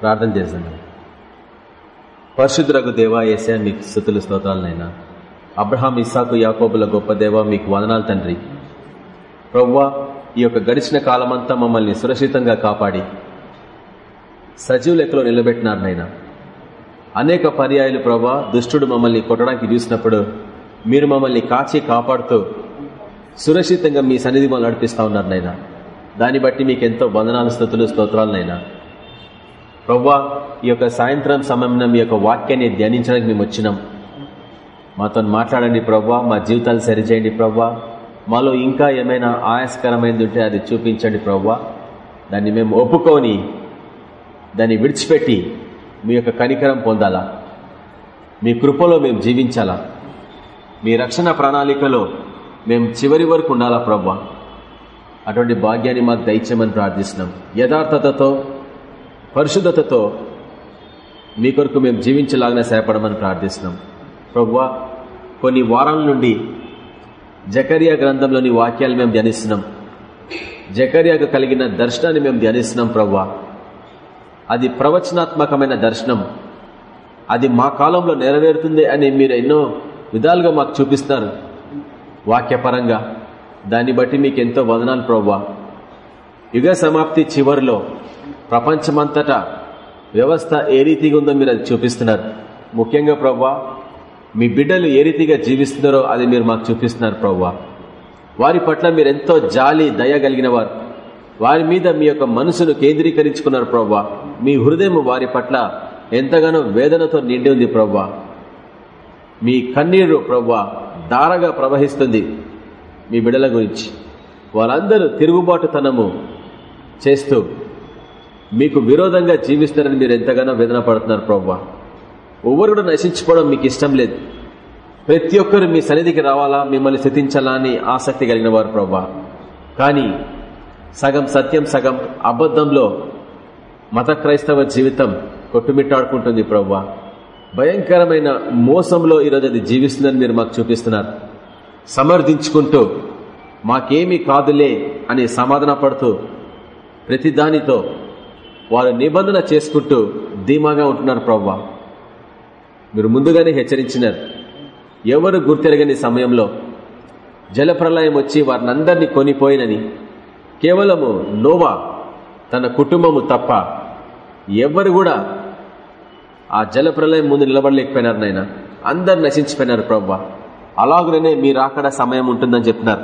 ప్రార్థన చేశాను. పరిశుద్ధులకు దేవా ఏసే మీకు స్థుతులు స్తోత్రాలనైనా అబ్రహాం ఇస్సాకు యాకోబుల గొప్ప దేవ మీకు వదనాలు తండ్రి. ప్రవ్వా ఈ యొక్క గడిచిన కాలమంతా మమ్మల్ని సురక్షితంగా కాపాడి సజీవ లెక్కలో నిలబెట్టినారు నైనా అనేక పర్యాయాలు ప్రవ్వా దుష్టుడు మమ్మల్ని కొట్టడానికి చూసినప్పుడు మీరు మమ్మల్ని కాచి కాపాడుతూ సురక్షితంగా మీ సన్నిధి మమ్మల్ని నడిపిస్తా ఉన్నారు నైనా దాన్ని బట్టి మీకు ఎంతో వందనాలు స్థుతులు స్తోత్రాలనైనా ప్రవ్వా ఈ యొక్క సాయంత్రం సమయంలో మీ యొక్క వాక్యాన్ని ధ్యానించడానికి మేము వచ్చినాం. మాతో మాట్లాడండి ప్రవ్వా మా జీవితాలు సరిచేయండి ప్రవ్వా. మాలో ఇంకా ఏమైనా ఆయాస్కరమైంది ఉంటే అది చూపించండి ప్రవ్వా. దాన్ని మేము ఒప్పుకొని దాన్ని విడిచిపెట్టి మీ యొక్క కనికరం పొందాలా? మీ కృపలో మేము జీవించాలా? మీ రక్షణ ప్రణాళికలో మేము చివరి వరకు ఉండాలా ప్రవ్వా? అటువంటి భాగ్యాన్ని మాకు దయచేయమని ప్రార్థిస్తున్నాం. యథార్థతతో పరిశుద్ధతతో మీ కొరకు మేము జీవించలాగానే సహాయపడమని ప్రార్థిస్తున్నాం. ప్రవ్వా కొన్ని వారాల నుండి జకరియా గ్రంథంలోని వాక్యాలు మేము ధ్యానిస్తున్నాం. జకర్యాకు కలిగిన దర్శనాన్ని మేము ధ్యానిస్తున్నాం ప్రవ్వా అది ప్రవచనాత్మకమైన దర్శనం. అది మా కాలంలో నెరవేరుతుంది అని మీరు ఎన్నో విధాలుగా మాకు చూపిస్తారు. వాక్యపరంగా దాన్ని బట్టి మీకు ఎంతో వదనాలు ప్రవ్వా యుగ సమాప్తి చివరిలో ప్రపంచమంతటా వ్యవస్థ ఏ రీతిగా ఉందో మీరు అది చూపిస్తున్నారు. ముఖ్యంగా ప్రవ్వా మీ బిడ్డలు ఏ రీతిగా జీవిస్తున్నారో అది మీరు మాకు చూపిస్తున్నారు ప్రవ్వా. వారి పట్ల మీరు ఎంతో జాలి దయ కలిగిన వారు. వారి మీద మీ యొక్క మనసును కేంద్రీకరించుకున్నారు ప్రవ్వా. మీ హృదయం వారి పట్ల ఎంతగానో వేదనతో నిండి ఉంది ప్రవ్వా. మీ కన్నీరు ప్రవ్వా దారగా ప్రవహిస్తుంది మీ బిడ్డల గురించి. వాళ్ళందరూ తిరుగుబాటుతనము చేస్తూ మీకు విరోధంగా జీవిస్తారని మీరు ఎంతగానో వేదన పడుతున్నారు ప్రవ్వా ఎవరు కూడా నశించుకోవడం మీకు ఇష్టం లేదు. ప్రతి ఒక్కరు మీ సన్నిధికి రావాలా మిమ్మల్ని స్థితించాలా అని ఆసక్తి కలిగిన వారు ప్రవ్వా కానీ సగం సత్యం సగం అబద్ధంలో మత క్రైస్తవ జీవితం కొట్టుమిట్టాడుకుంటుంది ప్రవ్వా భయంకరమైన మోసంలో ఈరోజు అది జీవిస్తుందని మీరు మాకు చూపిస్తున్నారు. సమర్థించుకుంటూ మాకేమీ కాదులే అని సమాధాన పడుతూ ప్రతి దానితో వారు నిబంధన చేసుకుంటూ ధీమాగా ఉంటున్నారు ప్రవ్వా. మీరు ముందుగానే హెచ్చరించినారు. ఎవరు గుర్తెరగని సమయంలో జలప్రలయం వచ్చి వారిని అందరినీ కొనిపోయినని. కేవలము నోవా తన కుటుంబము తప్ప ఎవరు కూడా ఆ జలప్రలయం ముందు నిలబడలేకపోయినారు నాయన. అందరు నశించిపోయినారు ప్రవ్వ. అలాగనే మీరు అక్కడ సమయం ఉంటుందని చెప్పినారు.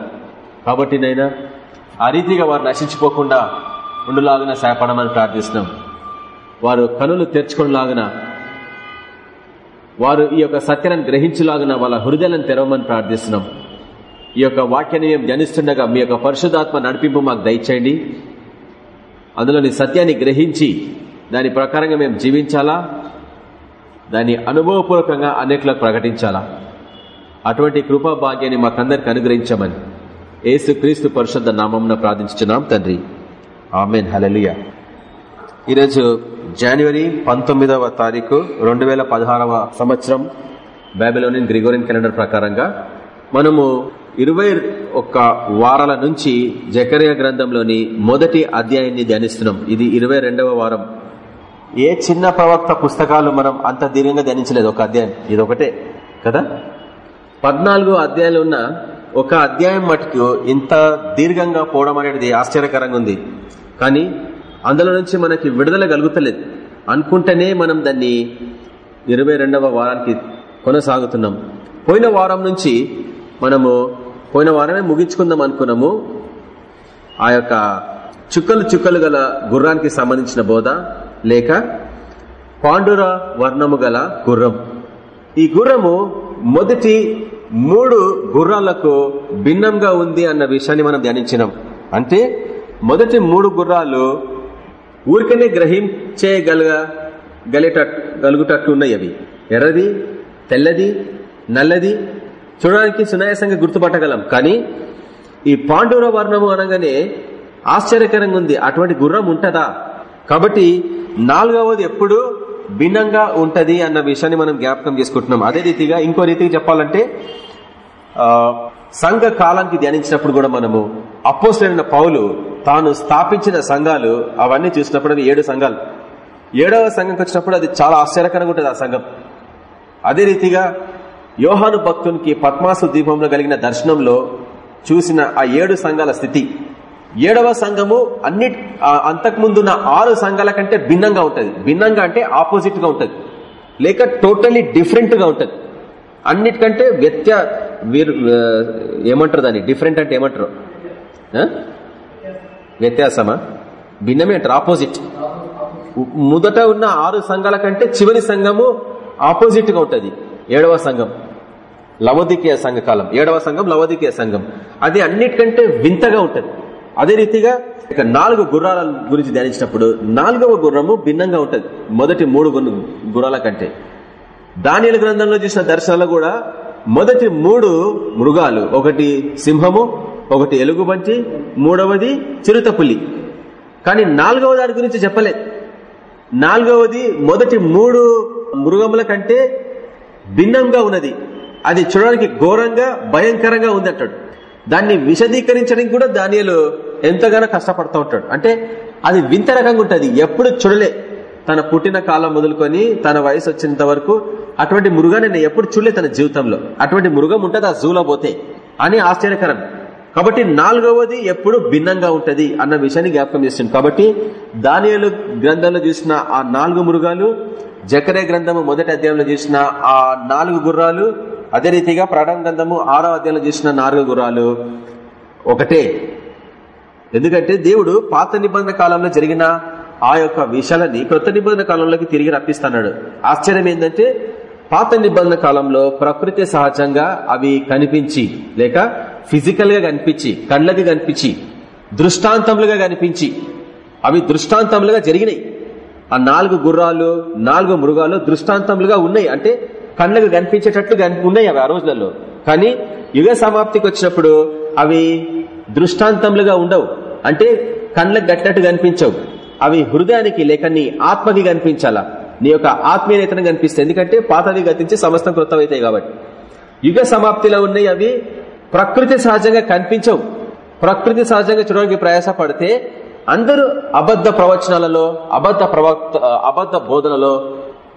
కాబట్టి నైనా ఆ రీతిగా వారు నశించిపోకుండా ఉండులాగున సహాయపడమని ప్రార్థిస్తున్నాం. వారు కనులు తెరుచుకునేలాగున వారు ఈ యొక్క సత్యాన్ని గ్రహించులాగున వాళ్ళ హృదయాలను తెరవమని ప్రార్థిస్తున్నాం. ఈ యొక్క వాక్యాన్ని మేము ధ్యానిస్తుండగా మీ యొక్క పరిశుధాత్మ నడిపింపు మాకు దయచేయండి. అందులోని సత్యాన్ని గ్రహించి దాని ప్రకారంగా మేము జీవించాలా? దాన్ని అనుభవపూర్వకంగా అనేకలకు ప్రకటించాలా? అటువంటి కృపా భాగ్యాన్ని మాకందరికి అనుగ్రహించమని ఏసు క్రీస్తు పరిశుద్ధ నామంన ప్రార్థించున్నాం తండ్రి. ఆమెన్ హలలియ ఈరోజు జనవరి పంతొమ్మిదవ తారీఖు రెండు వేల పదహారవ సంవత్సరం బైబిలోనియన్ గ్రిగోరియన్ క్యాలెండర్ ప్రకారంగా మనము ఇరవై ఒక్క వారాల నుంచి జకరియా గ్రంథంలోని మొదటి అధ్యాయాన్ని ధ్యానిస్తున్నాం. ఇది ఇరవై వారం. ఏ చిన్న ప్రవక్త పుస్తకాలు మనం అంత దీర్ఘంగా ధ్యానించలేదు? ఒక అధ్యాయం. ఇది ఒకటే కదా? పద్నాలుగు అధ్యాయాలు ఉన్న ఒక అధ్యాయం మటుకు ఇంత దీర్ఘంగా పోవడం అనేది ఆశ్చర్యకరంగా ఉంది. కానీ అందులో నుంచి మనకి విడుదల కలుగుతలేదు. అనుకుంటేనే మనం దాన్ని ఇరవై వారానికి కొనసాగుతున్నాం. పోయిన వారం నుంచి మనము పోయిన వారమే ముగించుకుందాం అనుకున్నాము. ఆ యొక్క చుక్కలు చుక్కలు గల గుర్రానికి సంబంధించిన బోధ లేక పాండుర వర్ణము గల గుర్రం. ఈ గుర్రము మొదటి మూడు గుర్రాలకు భిన్నంగా ఉంది అన్న విషయాన్ని మనం ధ్యానించినాం. అంటే మొదటి మూడు గుర్రాలు ఊరికనే గ్రహించేయగలగ గలేటట్టు గలుగుటట్టు ఉన్నాయి అవి ఎర్రది తెల్లది నల్లది చూడడానికి సునాయాసంగా గుర్తుపట్టగలం. కానీ ఈ పాండూర వర్ణము అనగానే ఆశ్చర్యకరంగా ఉంది. అటువంటి గుర్రం ఉంటదా? కాబట్టి నాలుగవది ఎప్పుడు భిన్నంగా ఉంటది అన్న విషయాన్ని మనం జ్ఞాపకం చేసుకుంటున్నాం. అదే రీతిగా ఇంకో రీతిగా చెప్పాలంటే సంఘ కాలానికి ధ్యానించినప్పుడు కూడా మనము అపోసరైన పౌలు తాను స్థాపించిన సంఘాలు అవన్నీ చూసినప్పుడు అవి ఏడు సంఘాలు. ఏడవ సంఘంకి వచ్చినప్పుడు అది చాలా ఆశ్చర్యకరంగా ఉంటుంది ఆ సంఘం. అదే రీతిగా యోహాను భక్తునికి పద్మాసు దీపంలో కలిగిన దర్శనంలో చూసిన ఆ ఏడు సంఘాల స్థితి. ఏడవ సంఘము అన్ని అంతకుముందున్న ఆరు సంఘాల కంటే భిన్నంగా ఉంటుంది. భిన్నంగా అంటే ఆపోజిట్గా ఉంటుంది. లేక టోటలీ డిఫరెంట్గా ఉంటుంది. అన్నిటికంటే వ్యత్య వీరు ఏమంటారు దాన్ని? డిఫరెంట్ అంటే ఏమంటారు? వ్యత్యాసమా? భిన్నమేంటారు ఆపోజిట్ మొదట ఉన్న ఆరు సంఘాల కంటే చివరి సంఘము ఆపోజిట్గా ఉంటది. ఏడవ సంఘం లవదికీయ సంఘకాలం ఏడవ సంఘం లవదికీయ సంఘం. అది అన్నిటికంటే వింతగా ఉంటది. అదే రీతిగా ఇక నాలుగు గుర్రాల గురించి ధ్యానించినప్పుడు నాలుగవ గుర్రము భిన్నంగా ఉంటది. మొదటి మూడు గుర్రాల కంటే. దానిల గ్రంథంలో చూసిన దర్శనాలు కూడా మొదటి మూడు మృగాలు ఒకటి సింహము ఒకటి ఎలుగుబంటి మూడవది చిరుతపులి. కానీ నాలుగవ దాని గురించి చెప్పలేదు నాలుగవది మొదటి మూడు మృగముల కంటే భిన్నంగా ఉన్నది. అది చూడడానికి ఘోరంగా భయంకరంగా ఉంది అంటాడు దాన్ని విశదీకరించడానికి కూడా దానియలు ఎంతగానో కష్టపడుతూ ఉంటాడు. అంటే అది వింత రకంగా ఉంటుంది. ఎప్పుడు చూడలే. తన పుట్టిన కాలం మొదలుకొని తన వయసు వచ్చినంత వరకు అటువంటి మృగాన్ని నేను ఎప్పుడు చూడలే తన జీవితంలో. అటువంటి మృగం ఉంటుంది ఆ జూలో పోతే. అని ఆశ్చర్యకరం. కాబట్టి నాలుగవది ఎప్పుడు భిన్నంగా ఉంటది అన్న విషయాన్ని జ్ఞాపకం చేస్తుంది. కాబట్టి దానియలు గ్రంథంలో చూసిన ఆ నాలుగు మృగాలు జకరే గ్రంథము మొదటి అధ్యాయంలో చూసిన ఆ నాలుగు గుర్రాలు అదే రీతిగా ప్రకటన గ్రంథము ఆరో అధ్యాయంలో చూసిన నాలుగు గుర్రాలు ఒకటే. ఎందుకంటే దేవుడు పాత నిబంధన కాలంలో జరిగిన ఆ యొక్క విషయాలని కొత్త నిబంధన కాలంలోకి తిరిగి రప్పిస్తున్నాడు ఆశ్చర్యం ఏంటంటే పాత నిబంధన కాలంలో ప్రకృతి సహజంగా అవి కనిపించి లేక ఫిజికల్గా కనిపించి కళ్ళకి కనిపించి దృష్టాంతములుగా కనిపించి అవి దృష్టాంతములుగా జరిగినాయి. ఆ నాలుగు గుర్రాలు నాలుగు మృగాలు దృష్టాంతములుగా ఉన్నాయి. అంటే కళ్ళకు కనిపించేటట్లు కనిపి- ఉన్నాయి అవి ఆ రోజులలో. కానీ యుగ సమాప్తికి వచ్చినప్పుడు అవి దృష్టాంతములుగా ఉండవు. అంటే కళ్ళకు గట్టినట్టు కనిపించవు. అవి హృదయానికి లేక నీ ఆత్మకి కనిపించాలా? నీ యొక్క ఆత్మీయతను కనిపిస్తాయి. ఎందుకంటే పాతవి గతించి సమస్తం కృతమవుతాయి కాబట్టి. యుగ సమాప్తిలో ఉన్నాయి అవి ప్రకృతి సహజంగా కనిపించవు. ప్రకృతి సహజంగా చూడడానికి ప్రయాసపడితే అందరూ అబద్ధ ప్రవచనాలలో అబద్ధ ప్రవక్త అబద్ధ బోధనలో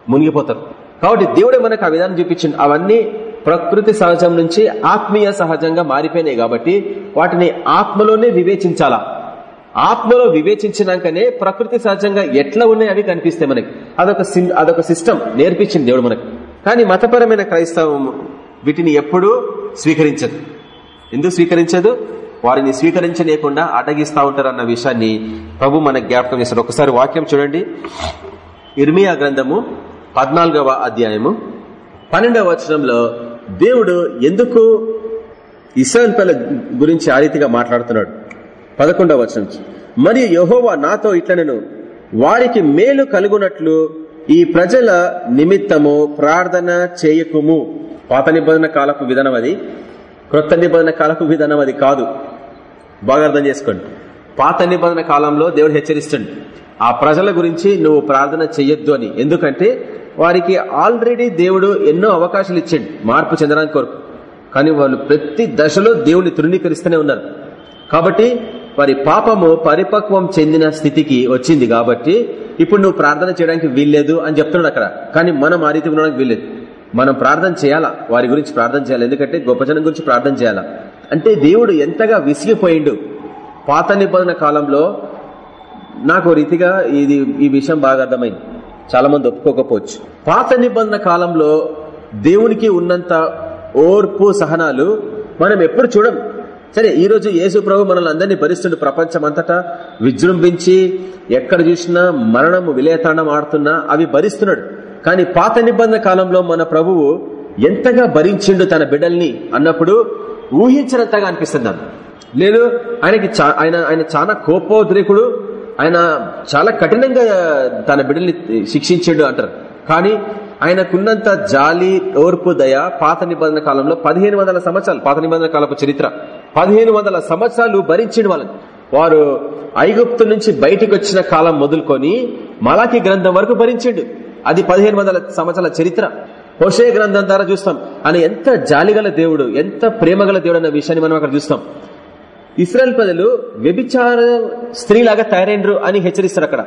మునిగిపోతారు. కాబట్టి దేవుడే మనకు ఆ విధానం చూపించింది అవన్నీ ప్రకృతి సహజం నుంచి ఆత్మీయ సహజంగా మారిపోయినాయి కాబట్టి వాటిని ఆత్మలోనే వివేచించాలా? ఆత్మలో వివేచించినాకనే ప్రకృతి సహజంగా ఎట్లా ఉన్నాయి అవి కనిపిస్తాయి మనకి. అదొక అదొక సిస్టమ్ నేర్పించింది దేవుడు మనకి. కానీ మతపరమైన క్రైస్తవం వీటిని ఎప్పుడూ స్వీకరించదు. ఎందుకు స్వీకరించదు? వారిని స్వీకరించలేకుండా అడ్డగిస్తా ఉంటారు అన్న విషయాన్ని ప్రభు మనకు జ్ఞాపకం చేస్తారు ఒకసారి వాక్యం చూడండి. ఇర్మియా గ్రంథము పద్నాలుగవ అధ్యాయము పన్నెండవ వచనంలో దేవుడు ఎందుకు ఇస్రాయల్ పిల్లల గురించి ఆ రీతిగా మాట్లాడుతున్నాడు? పదకొండవ వచనం. మరియు యహోవా నాతో ఇట్లనను వారికి మేలు కలుగునట్లు ఈ ప్రజల నిమిత్తము ప్రార్థన చేయకుము. పాత నిబంధన కాలపు విధానం అది క్రొత్త నిబంధన కాలపు విధానం అది కాదు. బాగా అర్థం చేసుకోండి. పాత నిబంధన కాలంలో దేవుడు హెచ్చరిస్తుంది ఆ ప్రజల గురించి నువ్వు ప్రార్థన చెయ్యొద్దు అని. ఎందుకంటే వారికి ఆల్రెడీ దేవుడు ఎన్నో అవకాశాలు ఇచ్చాడు మార్పు చెందడానికి కొరకు. కానీ వాళ్ళు ప్రతి దశలో దేవుని తృణీకరిస్తూనే ఉన్నారు. కాబట్టి వారి పాపము పరిపక్వం చెందిన స్థితికి వచ్చింది కాబట్టి ఇప్పుడు నువ్వు ప్రార్థన చేయడానికి వీల్లేదు అని చెప్తున్నాడు అక్కడ. కానీ మనం ఆ రీతి ఉండడానికి వీల్లేదు. మనం ప్రార్థన చేయాలా? వారి గురించి ప్రార్థన చేయాలి? ఎందుకంటే గొప్ప జనం గురించి ప్రార్థన చేయాలా? అంటే దేవుడు ఎంతగా విసిగిపోయిండు. పాత నిబంధన కాలంలో నాకు రీతిగా ఇది ఈ విషయం బాగా అర్థమైంది. చాలా మంది ఒప్పుకోకపోవచ్చు. పాత నిబంధన కాలంలో దేవునికి ఉన్నంత ఓర్పు సహనాలు మనం ఎప్పుడు చూడం సరే ఈ రోజు యేసు ప్రభు మనల్ని అందరినీ భరిస్తుండు ప్రపంచం అంతటా విజృంభించి ఎక్కడ చూసినా మరణము విలేతాండం ఆడుతున్నా అవి భరిస్తున్నాడు. కానీ పాత నిబంధన కాలంలో మన ప్రభువు ఎంతగా భరించిండు తన బిడ్డల్ని అన్నప్పుడు ఊహించినంతగా అనిపిస్తుంది నాకు. లేదు ఆయనకి చా- ఆయన ఆయన చాలా కోపోద్రేకుడు ఆయన చాలా కఠినంగా తన బిడ్డల్ని శిక్షించాడు అంటారు. కానీ ఆయనకున్నంత జాలి ఓర్పు దయ పాత నిబంధన కాలంలో పదిహేను వందల సంవత్సరాలు పాత నిబంధన కాలపు చరిత్ర. పదిహేను వందల సంవత్సరాలు భరించిన వాళ్ళని. వారు ఐగుప్తు నుంచి బయటికి వచ్చిన కాలం మొదలుకొని మలాకి గ్రంథం వరకు భరించిండు. అది పదిహేను వందల సంవత్సరాల చరిత్ర. హోషే గ్రంథం ద్వారా చూస్తాం. ఆయన ఎంత జాలిగల దేవుడు ఎంత ప్రేమగల దేవుడు అన్న విషయాన్ని మనం అక్కడ చూస్తాం. ఇస్రాయల్ ప్రజలు వ్యభిచార స్త్రీలాగా తయారైనరు అని హెచ్చరిస్తారు అక్కడ.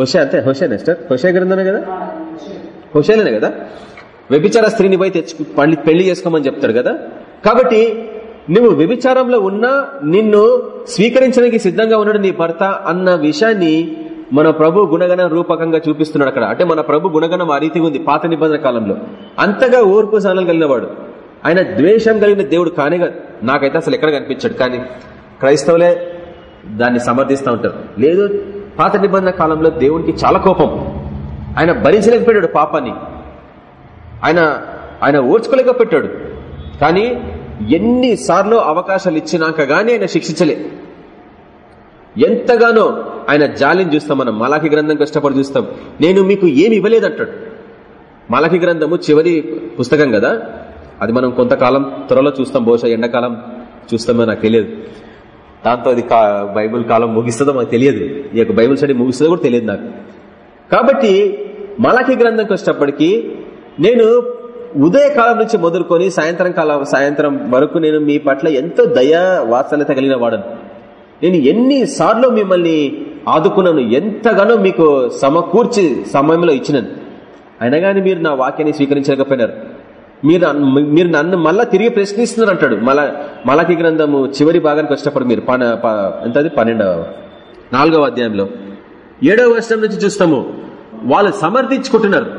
హుషే అంతే హుషే నెస్టర్ హుషే గ్రంథమే కదా? హుషేలేనే కదా? వ్యభిచార స్త్రీని పోయి తెచ్చుకు పళ్ళి పెళ్ళి చేసుకోమని చెప్తాడు కదా? కాబట్టి నువ్వు వ్యభిచారంలో ఉన్నా నిన్ను స్వీకరించడానికి సిద్ధంగా ఉన్నాడు నీ భర్త అన్న విషయాన్ని మన ప్రభు గుణగణ రూపకంగా చూపిస్తున్నాడు అక్కడ. అంటే మన ప్రభు గుణగణం ఆ రీతి ఉంది పాత నిబంధన కాలంలో. అంతగా ఓర్పు సానలు కలిగినవాడు. ఆయన ద్వేషం కలిగిన దేవుడు కానే కాదు. నాకైతే అసలు ఎక్కడ కనిపించాడు కానీ క్రైస్తవులే దాన్ని సమర్థిస్తూ ఉంటారు. లేదు పాత నిబంధన కాలంలో దేవునికి చాలా కోపం. ఆయన భరించలేకపోయాడు పాపాన్ని. ఆయన ఆయన ఓర్చుకోలేకపోయాడు. కానీ ఎన్నిసార్లు అవకాశాలు ఇచ్చినాక గానీ ఆయన శిక్షించలే. ఎంతగానో ఆయన జాలిని చూస్తాం మనం మలాఖి గ్రంథం కష్టపడి చూస్తాం. నేను మీకు ఏమి ఇవ్వలేదంటాడు. మలాఖి గ్రంథము చివరి పుస్తకం కదా? అది మనం కొంతకాలం త్వరలో చూస్తాం బహుశా ఎండాకాలం చూస్తామో నాకు తెలియదు. దాంతో అది బైబుల్ కాలం ముగిస్తుందో మాకు తెలియదు. ఈ యొక్క బైబుల్ స్టడీ ముగిస్తుందో కూడా తెలియదు నాకు. కాబట్టి మలాఖీ గ్రంథంకి వచ్చేటప్పటికి నేను ఉదయకాలం నుంచి మొదలుకొని సాయంత్రం కాలం సాయంత్రం వరకు నేను మీ పట్ల ఎంతో దయా వాత్సల్యత కలిగిన వాడను. నేను ఎన్నిసార్లు మిమ్మల్ని ఆదుకున్నాను ఎంతగానో మీకు సమకూర్చి సమయంలో ఇచ్చినాను. అయినా కానీ మీరు నా వాక్యాన్ని స్వీకరించలేకపోయినారు. మీరు మీరు నన్ను మళ్ళా తిరిగి ప్రశ్నిస్తున్నారు అంటాడు. మళ్ళా మలకి గ్రంథము చివరి భాగానికి వచ్చినప్పుడు మీరు ఎంతది? పన్నెండవ నాలుగవ అధ్యాయంలో. ఏడవ వర్షం నుంచి చూస్తాము. వాళ్ళు సమర్థించుకుంటున్నారు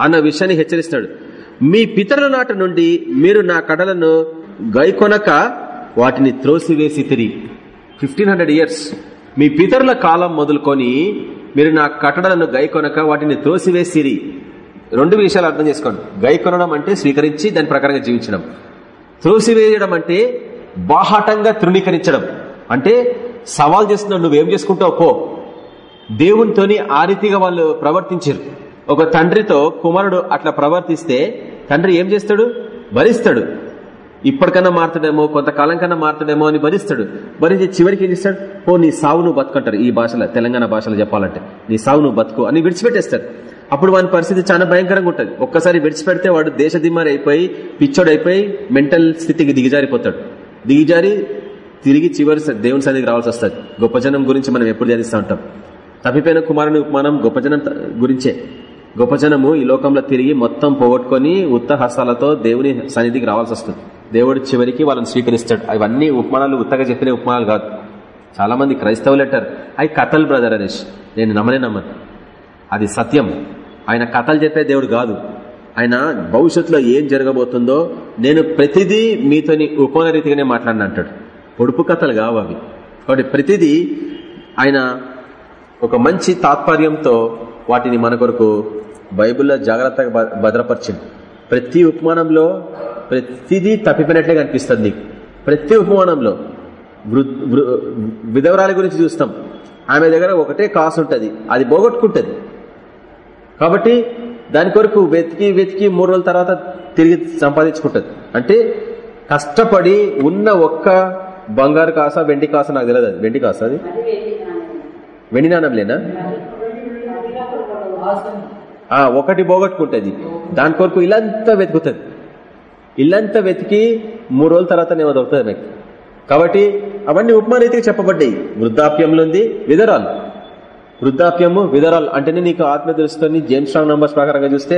అన్న విషయాన్ని హెచ్చరిస్తాడు. మీ పితరుల నాట నుండి మీరు నా కడలను గైకొనక వాటిని త్రోసివేసి తిరిగి ఫిఫ్టీన్ హండ్రెడ్ ఇయర్స్ మీ పితరుల కాలం మొదలుకొని మీరు నా కట్టడలను గైకొనక వాటిని త్రోసివేసిరి రెండు విషయాలు అర్థం చేసుకోండి. గైకొనడం అంటే స్వీకరించి దాని ప్రకారంగా జీవించడం. త్రోసివేయడం అంటే బాహాటంగా తృణీకరించడం. అంటే సవాల్ చేస్తున్నాడు నువ్వేం చేసుకుంటావు? పో. దేవునితోని ఆ రీతిగా వాళ్ళు ప్రవర్తించారు. ఒక తండ్రితో కుమారుడు అట్లా ప్రవర్తిస్తే తండ్రి ఏం చేస్తాడు? భరిస్తాడు. ఇప్పటికన్నా మారుతాడేమో కొంతకాలం కన్నా మారుతాడేమో అని భరిస్తాడు. భరించి చివరికి ఏం చేస్తాడు? ఓ నీ సావు నువ్వు బతుకుంటారు. ఈ భాషలో తెలంగాణ భాషలో చెప్పాలంటే. నీ సావు నువ్వు బతుకు అని విడిచిపెట్టేస్తాడు. అప్పుడు వాని పరిస్థితి చాలా భయంకరంగా ఉంటుంది. ఒక్కసారి విడిచిపెడితే వాడు దేశ అయిపోయి పిచ్చోడు అయిపోయి మెంటల్ స్థితికి దిగజారిపోతాడు. దిగజారి తిరిగి చివరి దేవుని సన్నిధికి రావాల్సి వస్తుంది. గొప్ప జనం గురించి మనం ఎప్పుడు ధ్యానిస్తూ ఉంటాం. తప్పిపోయిన కుమారుని ఉపమానం గొప్ప జనం గురించే. గొప్ప జనము ఈ లోకంలో తిరిగి మొత్తం పోగొట్టుకుని ఉత్త హస్తాలతో దేవుని సన్నిధికి రావాల్సి వస్తుంది. దేవుడు చివరికి వాళ్ళని స్వీకరిస్తాడు. అవన్నీ ఉపమానాలు ఉత్తగా చెప్పిన ఉపమానాలు కాదు. చాలా మంది క్రైస్తవులు అంటారు అవి కథలు బ్రదర్ అనేష్ నేను నమ్మనే నమ్మను. అది సత్యం. ఆయన కథలు చెప్పే దేవుడు కాదు. ఆయన భవిష్యత్తులో ఏం జరగబోతుందో నేను ప్రతిదీ మీతోని ఉపమాన రీతిగానే మాట్లాడిన అంటాడు పొడుపు కథలు కావు అవి. కాబట్టి ప్రతిదీ ఆయన ఒక మంచి తాత్పర్యంతో వాటిని మన కొరకు బైబిల్లో జాగ్రత్తగా భద్రపరిచింది. ప్రతి ఉపమానంలో ప్రతిదీ తప్పిపోయినట్లే కనిపిస్తుంది నీకు. ప్రతి ఉపమానంలో విధవరాల గురించి చూస్తాం. ఆమె దగ్గర ఒకటే కాసు ఉంటుంది. అది పోగొట్టుకుంటుంది. కాబట్టి దాని కొరకు వెతికి వెతికి మూడు రోజుల తర్వాత తిరిగి సంపాదించుకుంటుంది. అంటే కష్టపడి ఉన్న ఒక్క బంగారు కాస వెండి కాస నాకు తెలియదు అది. వెండి కాస అది? వెండి నాణంలేనా ఒకటి పోగొట్టుకుంటుంది. దాని కొరకు ఇల్లంతా వెతుకుతుంది. ఇల్లంతా వెతికి మూడు రోజుల తర్వాత నేను దొరుకుతుంది మీకు. కాబట్టి అవన్నీ ఉపమానైతే చెప్పబడ్డాయి. వృద్ధాప్యంలో ఉంది విధరాలు వృద్ధాప్యము విధరాలు అంటేనే నీకు ఆత్మ తెలుసుకొని జేమ్స్ స్ట్రాంగ్ నంబర్స్ ప్రకారంగా చూస్తే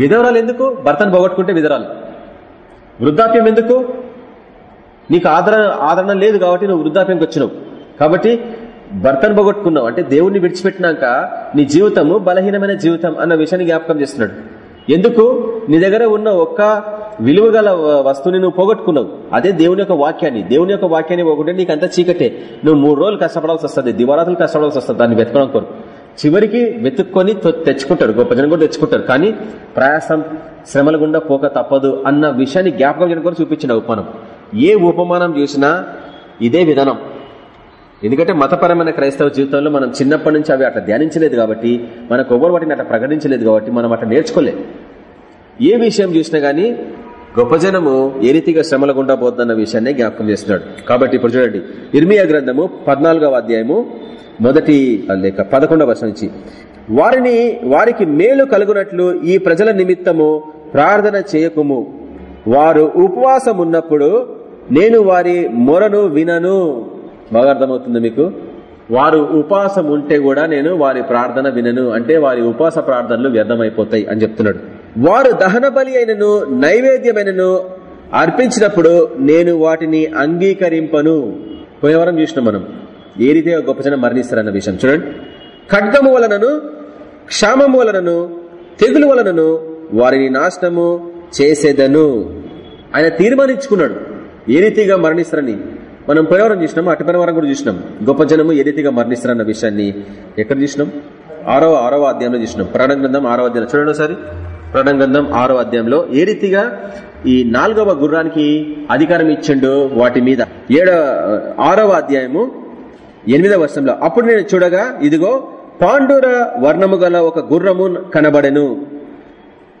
విధవరాలు ఎందుకు? భర్తను పోగొట్టుకుంటే విధరాలు వృద్ధాప్యం ఎందుకు? నీకు ఆదరణ ఆదరణ లేదు కాబట్టి నువ్వు వృద్ధాప్యంకి వచ్చినావు. కాబట్టి భర్తను పోగొట్టుకున్నావు. అంటే దేవుణ్ణి విడిచిపెట్టినాక నీ జీవితము బలహీనమైన జీవితం అన్న విషయాన్ని జ్ఞాపకం చేస్తున్నాడు. ఎందుకు? నీ దగ్గర ఉన్న ఒక్క విలువ గల వస్తువుని నువ్వు పోగొట్టుకున్నావు. అదే దేవుని యొక్క వాక్యాన్ని. దేవుని యొక్క వాక్యాన్ని పోగొట్టే నీకు అంత చీకటే. నువ్వు మూడు రోజులు కష్టపడాల్సి వస్తుంది. దివారాతులు కష్టపడాల్సి వస్తుంది. దాన్ని వెతకడం కొరకు. చివరికి వెతుక్కొని తెచ్చుకుంటాడు. గొప్ప జనం కూడా తెచ్చుకుంటారు. కానీ ప్రయాసం శ్రమల గుండా పోక తప్పదు అన్న విషయాన్ని జ్ఞాపకం చేయడం కూడా చూపించిన ఉపమానం. ఏ ఉపమానం చూసినా ఇదే విధానం. ఎందుకంటే మతపరమైన క్రైస్తవ జీవితంలో మనం చిన్నప్పటి నుంచి అవి అట్లా ధ్యానించలేదు కాబట్టి మనకు ఎవరు వాటిని అట్లా ప్రకటించలేదు కాబట్టి మనం అట్లా నేర్చుకోలేదు. ఏ విషయం చూసినా గానీ గొప్ప జనము ఏ రీతిగా శ్రమల గుండా పోద్దన్న విషయాన్ని జ్ఞాపకం చేస్తున్నాడు. కాబట్టి ఇప్పుడు చూడండి ఇర్మియా గ్రంథము పద్నాలుగవ అధ్యాయము మొదటి లేక పదకొండవ వర్షం నుంచి. వారిని వారికి మేలు కలుగునట్లు ఈ ప్రజల నిమిత్తము ప్రార్థన చేయకుము. వారు ఉపవాసం ఉన్నప్పుడు నేను వారి మొరను వినను. బాగా అర్థమవుతుంది మీకు? వారు ఉపాసం ఉంటే కూడా నేను వారి ప్రార్థన వినను. అంటే వారి ఉపాస ప్రార్థనలు వ్యర్థమైపోతాయి అని చెప్తున్నాడు. వారు దహన బలి అయినను నైవేద్యమైనను అర్పించినప్పుడు నేను వాటిని అంగీకరింపను. పోయేవరం చూసినాం మనం. ఏ రీతిగా గొప్ప జనం మరణిస్తారన్న విషయం. చూడండి. ఖడ్గము వలనను క్షామము వలనను తెగులు వలనను వారిని నాశనము చేసేదను. ఆయన తీర్మానించుకున్నాడు. ఏ రీతిగా మరణిస్తారని? మనం పోయినవరం చూసినాం అటుపరవరం కూడా చూసినాం. గొప్ప జనము ఏ రీతిగా మరణిస్తారన్న విషయాన్ని ఎక్కడ చూసినాం? ఆరో ఆరవ అధ్యాయంలో చూసినాం. ప్రాణ గ్రంథం ఆరో అధ్యాయం చూడండి ఒకసారి. ప్రాణ గ్రంథం ఆరో అధ్యాయంలో ఏ రీతిగా ఈ నాలుగవ గుర్రానికి అధికారం ఇచ్చిండు వాటి మీద. ఏడవ ఆరవ అధ్యాయము ఎనిమిదవ వర్షంలో అప్పుడు నేను చూడగా ఇదిగో పాండుర వర్ణము గల ఒక గుర్రము కనబడెను.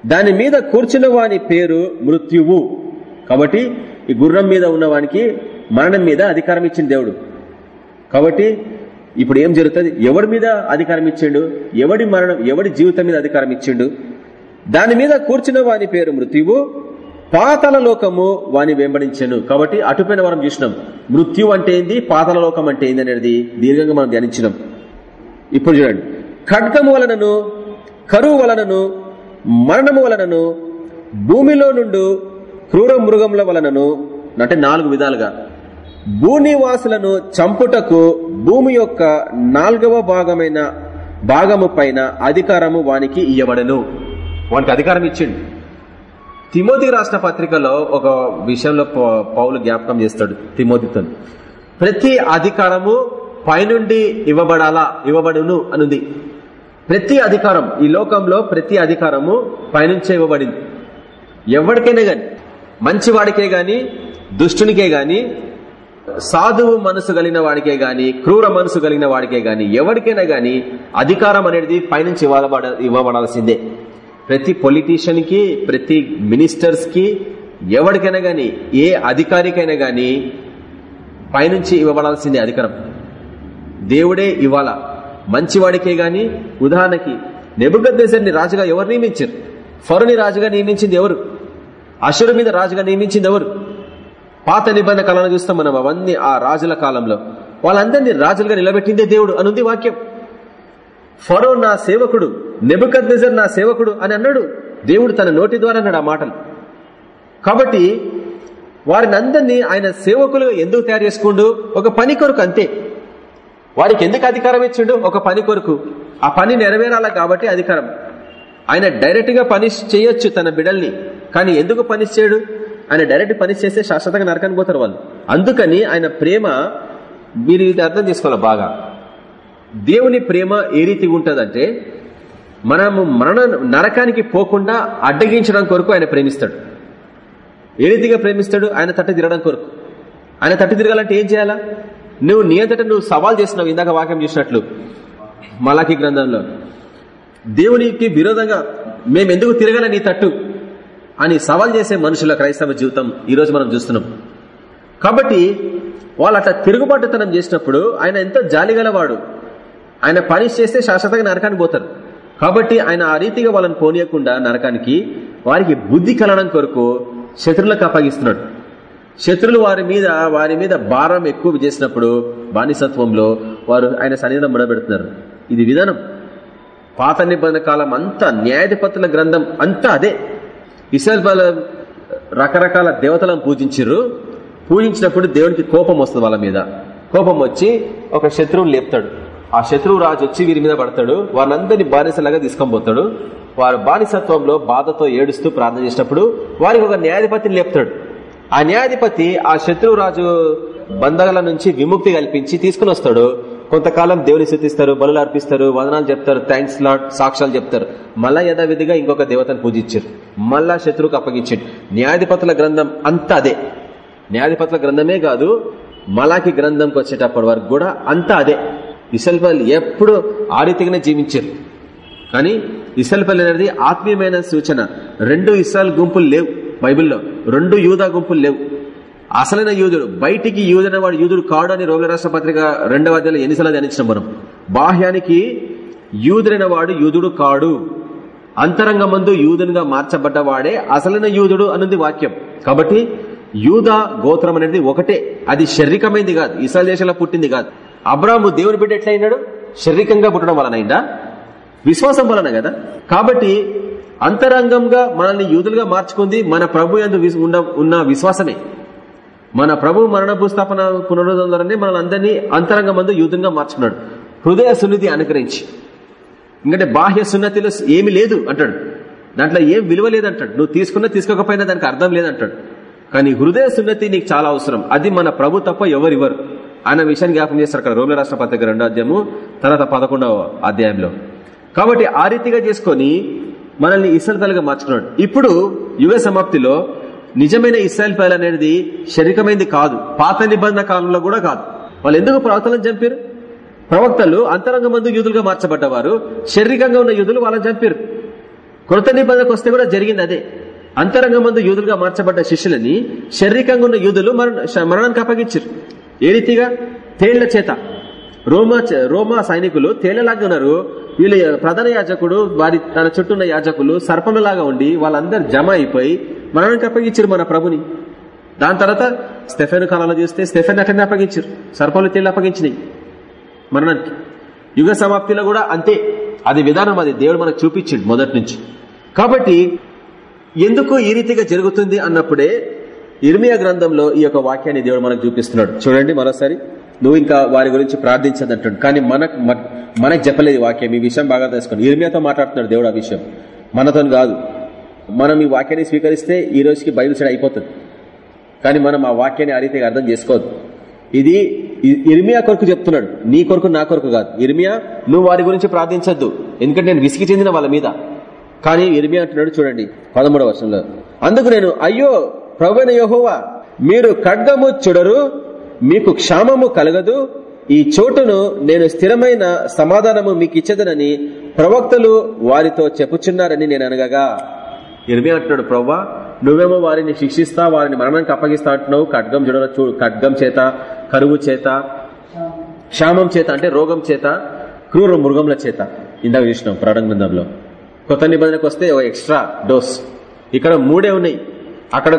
దాని మీద కూర్చున్న వాని పేరు మృత్యువు. కాబట్టి ఈ గుర్రం మీద ఉన్నవానికి మరణం మీద అధికారం ఇచ్చింది దేవుడు. కాబట్టి ఇప్పుడు ఏం జరుగుతుంది? ఎవడి మీద అధికారం ఇచ్చిండు? ఎవడి మరణం ఎవడి జీవితం మీద అధికారం ఇచ్చిండు? దాని మీద కూర్చున్న వాని పేరు మృత్యువు పాతల లోకము వాని వెంబడించను. కాబట్టి అటుపైన వరం చూసినాం. మృత్యు అంటే ఏంది? పాతల లోకం అంటే ఏంది అనేది దీర్ఘంగా మనం ధ్యానించినాం. ఇప్పుడు చూడండి. ఖడ్గము వలనను కరువు వలనను మరణము వలనను భూమిలో నుండు క్రూర మృగముల వలనను అంటే నాలుగు విధాలుగా. భూనివాసులను చంపుటకు భూమి యొక్క నాలుగవ భాగమైన భాగము పైన అధికారము వానికి ఇయ్యబడను. వానికి అధికారం ఇచ్చిండు. తిమోతి రాష్ట్ర పత్రికలో ఒక విషయంలో పౌలు జ్ఞాపకం చేస్తాడు తిమోతితో ప్రతి అధికారము పైనుండి ఇవ్వబడాలా ఇవ్వబడును అనుంది. ప్రతి అధికారం ఈ లోకంలో ప్రతి అధికారము పైనుంచే ఇవ్వబడింది. ఎవరికైనా గాని మంచివాడికే గాని దుష్టునికే గాని సాధువు మనసు కలిగిన వాడికే గాని క్రూర మనసు కలిగిన వాడికే గాని ఎవరికైనా గాని అధికారం అనేది పైనుంచి ఇవ్వబడ ఇవ్వబడాల్సిందే. ప్రతి పొలిటీషియన్కి ప్రతి మినిస్టర్స్కి ఎవరికైనా గాని ఏ అధికారికైనా గాని పైనుంచి ఇవ్వబడాల్సిందే అధికారం. దేవుడే ఇవ్వాల. మంచివాడికే గాని ఉదాహరణకి నెబుగద్దేశర్ని రాజుగా ఎవరు నియమించారు? ఫరుని రాజుగా నియమించింది ఎవరు? అశురు మీద రాజుగా నియమించింది ఎవరు? పాత నిబంధన కాలంలో చూస్తాం మనం అవన్నీ ఆ రాజుల కాలంలో. వాళ్ళందరినీ రాజులుగా నిలబెట్టిందే దేవుడు అనుంది వాక్యం. ఫరో నా సేవకుడు నెబుకద్ నా సేవకుడు అని అన్నాడు. దేవుడు తన నోటి ద్వారా అన్నాడు ఆ మాటలు. కాబట్టి వారిని అందరినీ ఆయన సేవకులుగా ఎందుకు తయారు చేసుకుండు? ఒక పని కొరకు అంతే. వారికి ఎందుకు అధికారం ఇచ్చిండు? ఒక పని కొరకు. ఆ పని నెరవేరాల కాబట్టి అధికారం. ఆయన డైరెక్ట్గా పని చేయొచ్చు తన బిడల్ని కానీ ఎందుకు పని చేయడు? ఆయన డైరెక్ట్ పని చేస్తే శాశ్వతంగా నరకానికి పోతారు వాళ్ళు. అందుకని ఆయన ప్రేమ మీరు ఇది అర్థం చేసుకోవాలి బాగా? దేవుని ప్రేమ ఏ రీతి ఉంటుందంటే మనము మరణ నరకానికి పోకుండా అడ్డగించడం కొరకు ఆయన ప్రేమిస్తాడు. ఏ రీతిగా ప్రేమిస్తాడు? ఆయన తట్టు తిరగడం కొరకు. ఆయన తట్టు తిరగాలంటే ఏం చేయాలా? నువ్వు నీ అంతటా నువ్వు సవాల్ చేసినావు ఇందాక వాక్యం చేసినట్లు మలాకి గ్రంథంలో. దేవునికి విరోధంగా మేము ఎందుకు తిరగల నీ తట్టు? అని సవాల్ చేసే మనుషుల క్రైస్తవ జీవితం ఈ రోజు మనం చూస్తున్నాం. కాబట్టి వాళ్ళు అట్లా తిరుగుబాటుతనం చేసినప్పుడు ఆయన ఎంతో జాలిగలవాడు. ఆయన పని చేస్తే శాశ్వతంగా నరకానికి పోతారు. కాబట్టి ఆయన ఆ రీతిగా వాళ్ళని పోనీయకుండా నరకానికి వారికి బుద్ధి కలడం కొరకు శత్రువులకు అప్పగిస్తున్నాడు. శత్రులు వారి మీద వారి మీద భారం ఎక్కువ చేసినప్పుడు బానిసత్వంలో వారు ఆయన సన్నిధానం ముడబెడుతున్నారు ఇది విధానం. పాత నిబంధన కాలం అంతా న్యాయాధిపతుల గ్రంథం అంతా అదే. ఇసల్ రకరకాల దేవతలను పూజించారు పూజించినప్పుడు దేవునికి కోపం వస్తుంది వాళ్ళ మీద. కోపం వచ్చి ఒక శత్రువుని లేపుతాడు. ఆ శత్రువు రాజు వచ్చి వీరి మీద పడతాడు. వారందరినీ బానిసలాగా తీసుకొని పోతాడు. వారు బానిసత్వంలో బాధతో ఏడుస్తూ ప్రార్థన చేసినప్పుడు వారికి ఒక న్యాయాధిపతిని లేపుతాడు. ఆ న్యాయాధిపతి ఆ శత్రువు రాజు బంధగల నుంచి విముక్తి కల్పించి తీసుకుని వస్తాడు. కొంతకాలం దేవుని శృతిస్తారు బలు అర్పిస్తారు వదనాలు చెప్తారు థ్యాంక్స్ లాట్ సాక్ష్యాలు చెప్తారు. మళ్ళా యథావిధిగా ఇంకొక దేవతను పూజించారు. మళ్ళా శత్రువుకు అప్పగించారు. న్యాయాధిపతుల గ్రంథం అంతా అదే. న్యాయాధిపతుల గ్రంథమే కాదు మలాకి గ్రంథంకి వచ్చేటప్పటి వరకు కూడా అంతా అదే. ఇసల్పల్లి ఎప్పుడు ఆ రీతిగానే జీవించారు. కానీ ఇసల్పల్లి అనేది ఆత్మీయమైన సూచన. రెండు ఇస్రాయల్ గుంపులు లేవు బైబిల్లో. రెండు యూదా గుంపులు లేవు. అసలైన యూదుడు బయటికి యూదైన వాడు యూదుడు కాడు అని రోగుల రాష్ట్ర పత్రిక రెండవ అధ్యాయంలో ఎన్నిసార్లు ధ్యానించిన మనం. బాహ్యానికి యూదుడైన వాడు యూదుడు కాడు. అంతరంగ మందు యూదునిగా మార్చబడ్డవాడే అసలైన యూదుడు అన్నది వాక్యం. కాబట్టి యూద గోత్రం అనేది ఒకటే. అది శారీరకమైంది కాదు. ఇస్రాయల్ దేశంలో పుట్టింది కాదు. అబ్రాహ్ము దేవుని బిడ్డ ఎట్లయినాడు? శారీరకంగా పుట్టడం వలన అయిందా? విశ్వాసం వలన కదా. కాబట్టి అంతరంగంగా మనల్ని యూదులుగా మార్చుకుంది మన ప్రభు ఎందు ఉన్న- ఉన్న విశ్వాసమే. మన ప్రభు మరణ భూస్థాపన పునరుద్ధరణ ద్వారానే మనల్ అందరినీ అంతరంగ మందు యూతంగా మార్చుకున్నాడు. హృదయ సున్నిధి అనుకరించి ఎందుకంటే బాహ్య సున్నతిలో ఏమి లేదు అంటాడు. దాంట్లో ఏం విలువ లేదంటాడు. నువ్వు తీసుకున్నా తీసుకోకపోయినా దానికి అర్థం లేదంటాడు. కానీ హృదయ సున్నతి నీకు చాలా అవసరం. అది మన ప్రభు తప్ప ఎవరివ్వరు. అన్న విషయాన్ని జ్ఞాపకం చేస్తారు అక్కడ రోమిల రాష్ట్ర పత్రిక రెండో అధ్యాయము తర్వాత పదకొండవ అధ్యాయంలో. కాబట్టి ఆ రీతిగా చేసుకొని మనల్ని ఇసలతలుగా మార్చుకున్నాడు. ఇప్పుడు యుగ సమాప్తిలో నిజమైన ఇస్రాయల్ ప్రజలు అనేది శరీరమైంది కాదు. పాత నిబంధన కాలంలో కూడా కాదు. వాళ్ళు ఎందుకు ప్రవక్తలను చంపారు ప్రవక్తలు అంతరంగ మందు యూదులుగా మార్చబడ్డవారు. శారీరకంగా ఉన్న యూదులు వాళ్ళని చంపారు కృత నిబంధనకు వస్తే కూడా జరిగింది అదే. అంతరంగ మందు యూదులుగా మార్చబడ్డ శిష్యులని శారీరకంగా ఉన్న యూదులు మరణ- శ- మరణానికి అప్పగించారు ఏ రీతిగా? తేళ్ళ చేత. రోమా రోమా సైనికులు తేళ్ళలాగా ఉన్నారు. వీళ్ళ ప్రధాన యాజకుడు వారి తన చుట్టూ ఉన్న యాజకులు సర్పంలాగా ఉండి వాళ్ళందరూ జమ అయిపోయి మనకి అప్పగించారు మన ప్రభుని. దాని తర్వాత స్టెఫెన్ కాలంలో చూస్తే స్టెఫెన్ అట్లనే అప్పగించారు సర్పంలో తేళ్ళు అప్పగించినాయి మరణానికి. యుగ సమాప్తిలో కూడా అంతే. అది విధానం అది. దేవుడు మనకు చూపించిండు మొదటి నుంచి. కాబట్టి ఎందుకు ఈ రీతిగా జరుగుతుంది అన్నప్పుడే ఇర్మియా గ్రంథంలో ఈ యొక్క వాక్యాన్ని దేవుడు మనకు చూపిస్తున్నాడు. చూడండి మరోసారి. నువ్వు ఇంకా వారి గురించి ప్రార్థించదంటాడు కానీ మనకు మనకు చెప్పలేదు వాక్యం. ఈ విషయం బాగా తెలుసుకోండి. ఇర్మియాతో మాట్లాడుతున్నాడు దేవుడు ఆ విషయం. మనతో కాదు. మనం ఈ వాక్యాన్ని స్వీకరిస్తే ఈ రోజుకి బైబిల్ సైడ్ అయిపోతుంది. కానీ మనం ఆ వాక్యాన్ని ఆ రీతిగా అర్థం చేసుకోవద్దు. ఇది ఇర్మియా కొరకు చెప్తున్నాడు. నీ కొరకు నా కొరకు కాదు. ఇర్మియా నువ్వు వారి గురించి ప్రార్థించద్దు. ఎందుకంటే నేను విసిగి చెందిన వాళ్ళ మీద. కానీ ఇర్మియా అంటున్నాడు చూడండి పదమూడవ వర్షంలో అందుకు నేను అయ్యో ప్రవణ యెహోవా మీరు ఖడ్గము చూడరు మీకు క్షామము కలగదు ఈ చోటును నేను స్థిరమైన సమాధానము మీకు ఇచ్చదనని ప్రవక్తలు వారితో చెప్పుచున్నారని నేను అనగగా. ఇర్మియా అంటున్నాడు ప్రవ్వా నువ్వేమో వారిని శిక్షిస్తా వారిని మరణానికి అప్పగిస్తా అంటున్నావు? ఖడ్గం జుడల ఖడ్గం చేత కరువు చేత క్షామం చేత అంటే రోగం చేత క్రూర మృగంల చేత. ఇందాక చూసినాం ప్రాణ గ్రంథంలో. కొత్త నిబంధనకు వస్తే ఓ ఎక్స్ట్రా డోస్. ఇక్కడ మూడే ఉన్నాయి. అక్కడ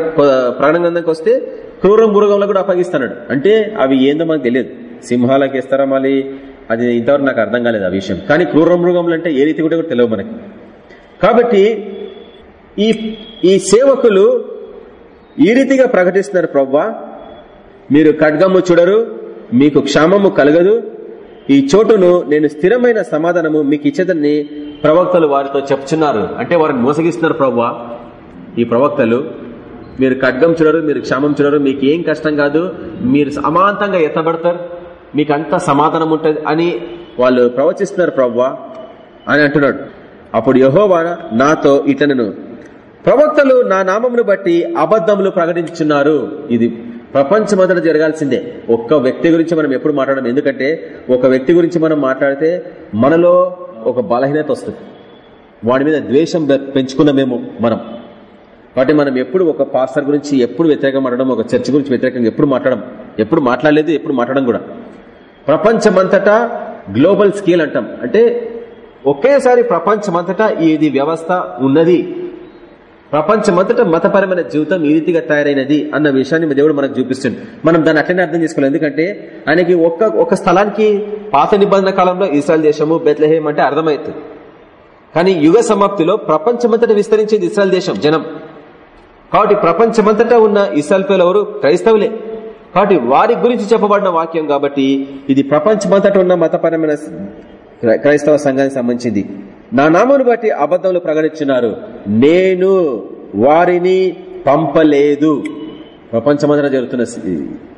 ప్రాణ గ్రంథంకి వస్తే క్రూర మృగంలో కూడా అప్పగిస్తున్నాడు అంటే అవి ఏందో మనకు తెలియదు. సింహాలకు ఇస్తారా మళ్ళీ? అది ఇంతవరకు నాకు అర్థం కాలేదు ఆ విషయం. కానీ క్రూర మృగంలు అంటే ఏ రీతి కూడా కూడా తెలియదు మనకి. కాబట్టి ఈ ఈ సేవకులు ఈ రీతిగా ప్రకటిస్తున్నారు ప్రవ్వా మీరు ఖడ్గము చూడరు మీకు క్షామము కలగదు. ఈ చోటును నేను స్థిరమైన సమాధానము మీకు ఇచ్చేదని ప్రవక్తలు వారితో చెప్తున్నారు. అంటే వారిని మోసగిస్తున్నారు ప్రవ్వా. ఈ ప్రవక్తలు మీరు ఖడ్గం చూడరు మీరు క్షామం చూడరు మీకు ఏం కష్టం కాదు మీరు సమాంతంగా ఎత్తబడతారు మీకు అంత సమాధానం ఉంటుంది అని వాళ్ళు ప్రవచిస్తున్నారు ప్రవ్వా అని అంటున్నాడు. అప్పుడు యహోవా నాతో ఇతను ప్రవక్తలు నా నామమును బట్టి అబద్ధములు ప్రకటించున్నారు ఇది ప్రపంచమంతటా జరగాల్సిందే. ఒక్క వ్యక్తి గురించి మనం ఎప్పుడు మాట్లాడడం ఎందుకంటే ఒక వ్యక్తి గురించి మనం మాట్లాడితే మనలో ఒక బలహీనత వస్తుంది. వాడి మీద ద్వేషం పె- పెంచుకున్నామేమో మనం. కాబట్టి మనం ఎప్పుడు ఒక పాస్టర్ గురించి ఎప్పుడు వ్యతిరేకంగా మాట్లాడడం ఒక చర్చ్ గురించి వ్యతిరేకంగా ఎప్పుడు మాట్లాడడం ఎప్పుడు మాట్లాడలేదు ఎప్పుడు మాట్లాడడం కూడా. ప్రపంచమంతటా గ్లోబల్ స్కేల్ అంటాం. అంటే ఒకేసారి ప్రపంచమంతటా ఇది వ్యవస్థ ఉన్నది? ప్రపంచమంతటా మతపరమైన జీవితం ఈ రీతిగా తయారైనది అన్న విషయాన్ని దేవుడు మనకు చూపిస్తుంది మనం దాన్ని అట్లనే అర్థం చేసుకోవాలి. ఎందుకంటే ఆయనకి ఒక్క ఒక స్థలానికి పాత నిబంధన కాలంలో ఇస్రాయల్ దేశము బెత్లహేం అంటే అర్థమవుతుంది. కానీ యుగ సమాప్తిలో ప్రపంచమంతటా విస్తరించింది ఇస్రాయల్ దేశం జనం. కాబట్టి ప్రపంచమంతటా ఉన్న ఇస్రాయల్ పేలు ఎవరు? క్రైస్తవులే. కాబట్టి వారి గురించి చెప్పబడిన వాక్యం కాబట్టి ఇది ప్రపంచమంతటా ఉన్న మతపరమైన క్రైస్తవ సంఘానికి సంబంధించింది. నా నామను బట్టి అబద్ధములు ప్రకటించున్నారు నేను వారిని పంపలేదు. ప్రపంచమంతా జరుగుతున్న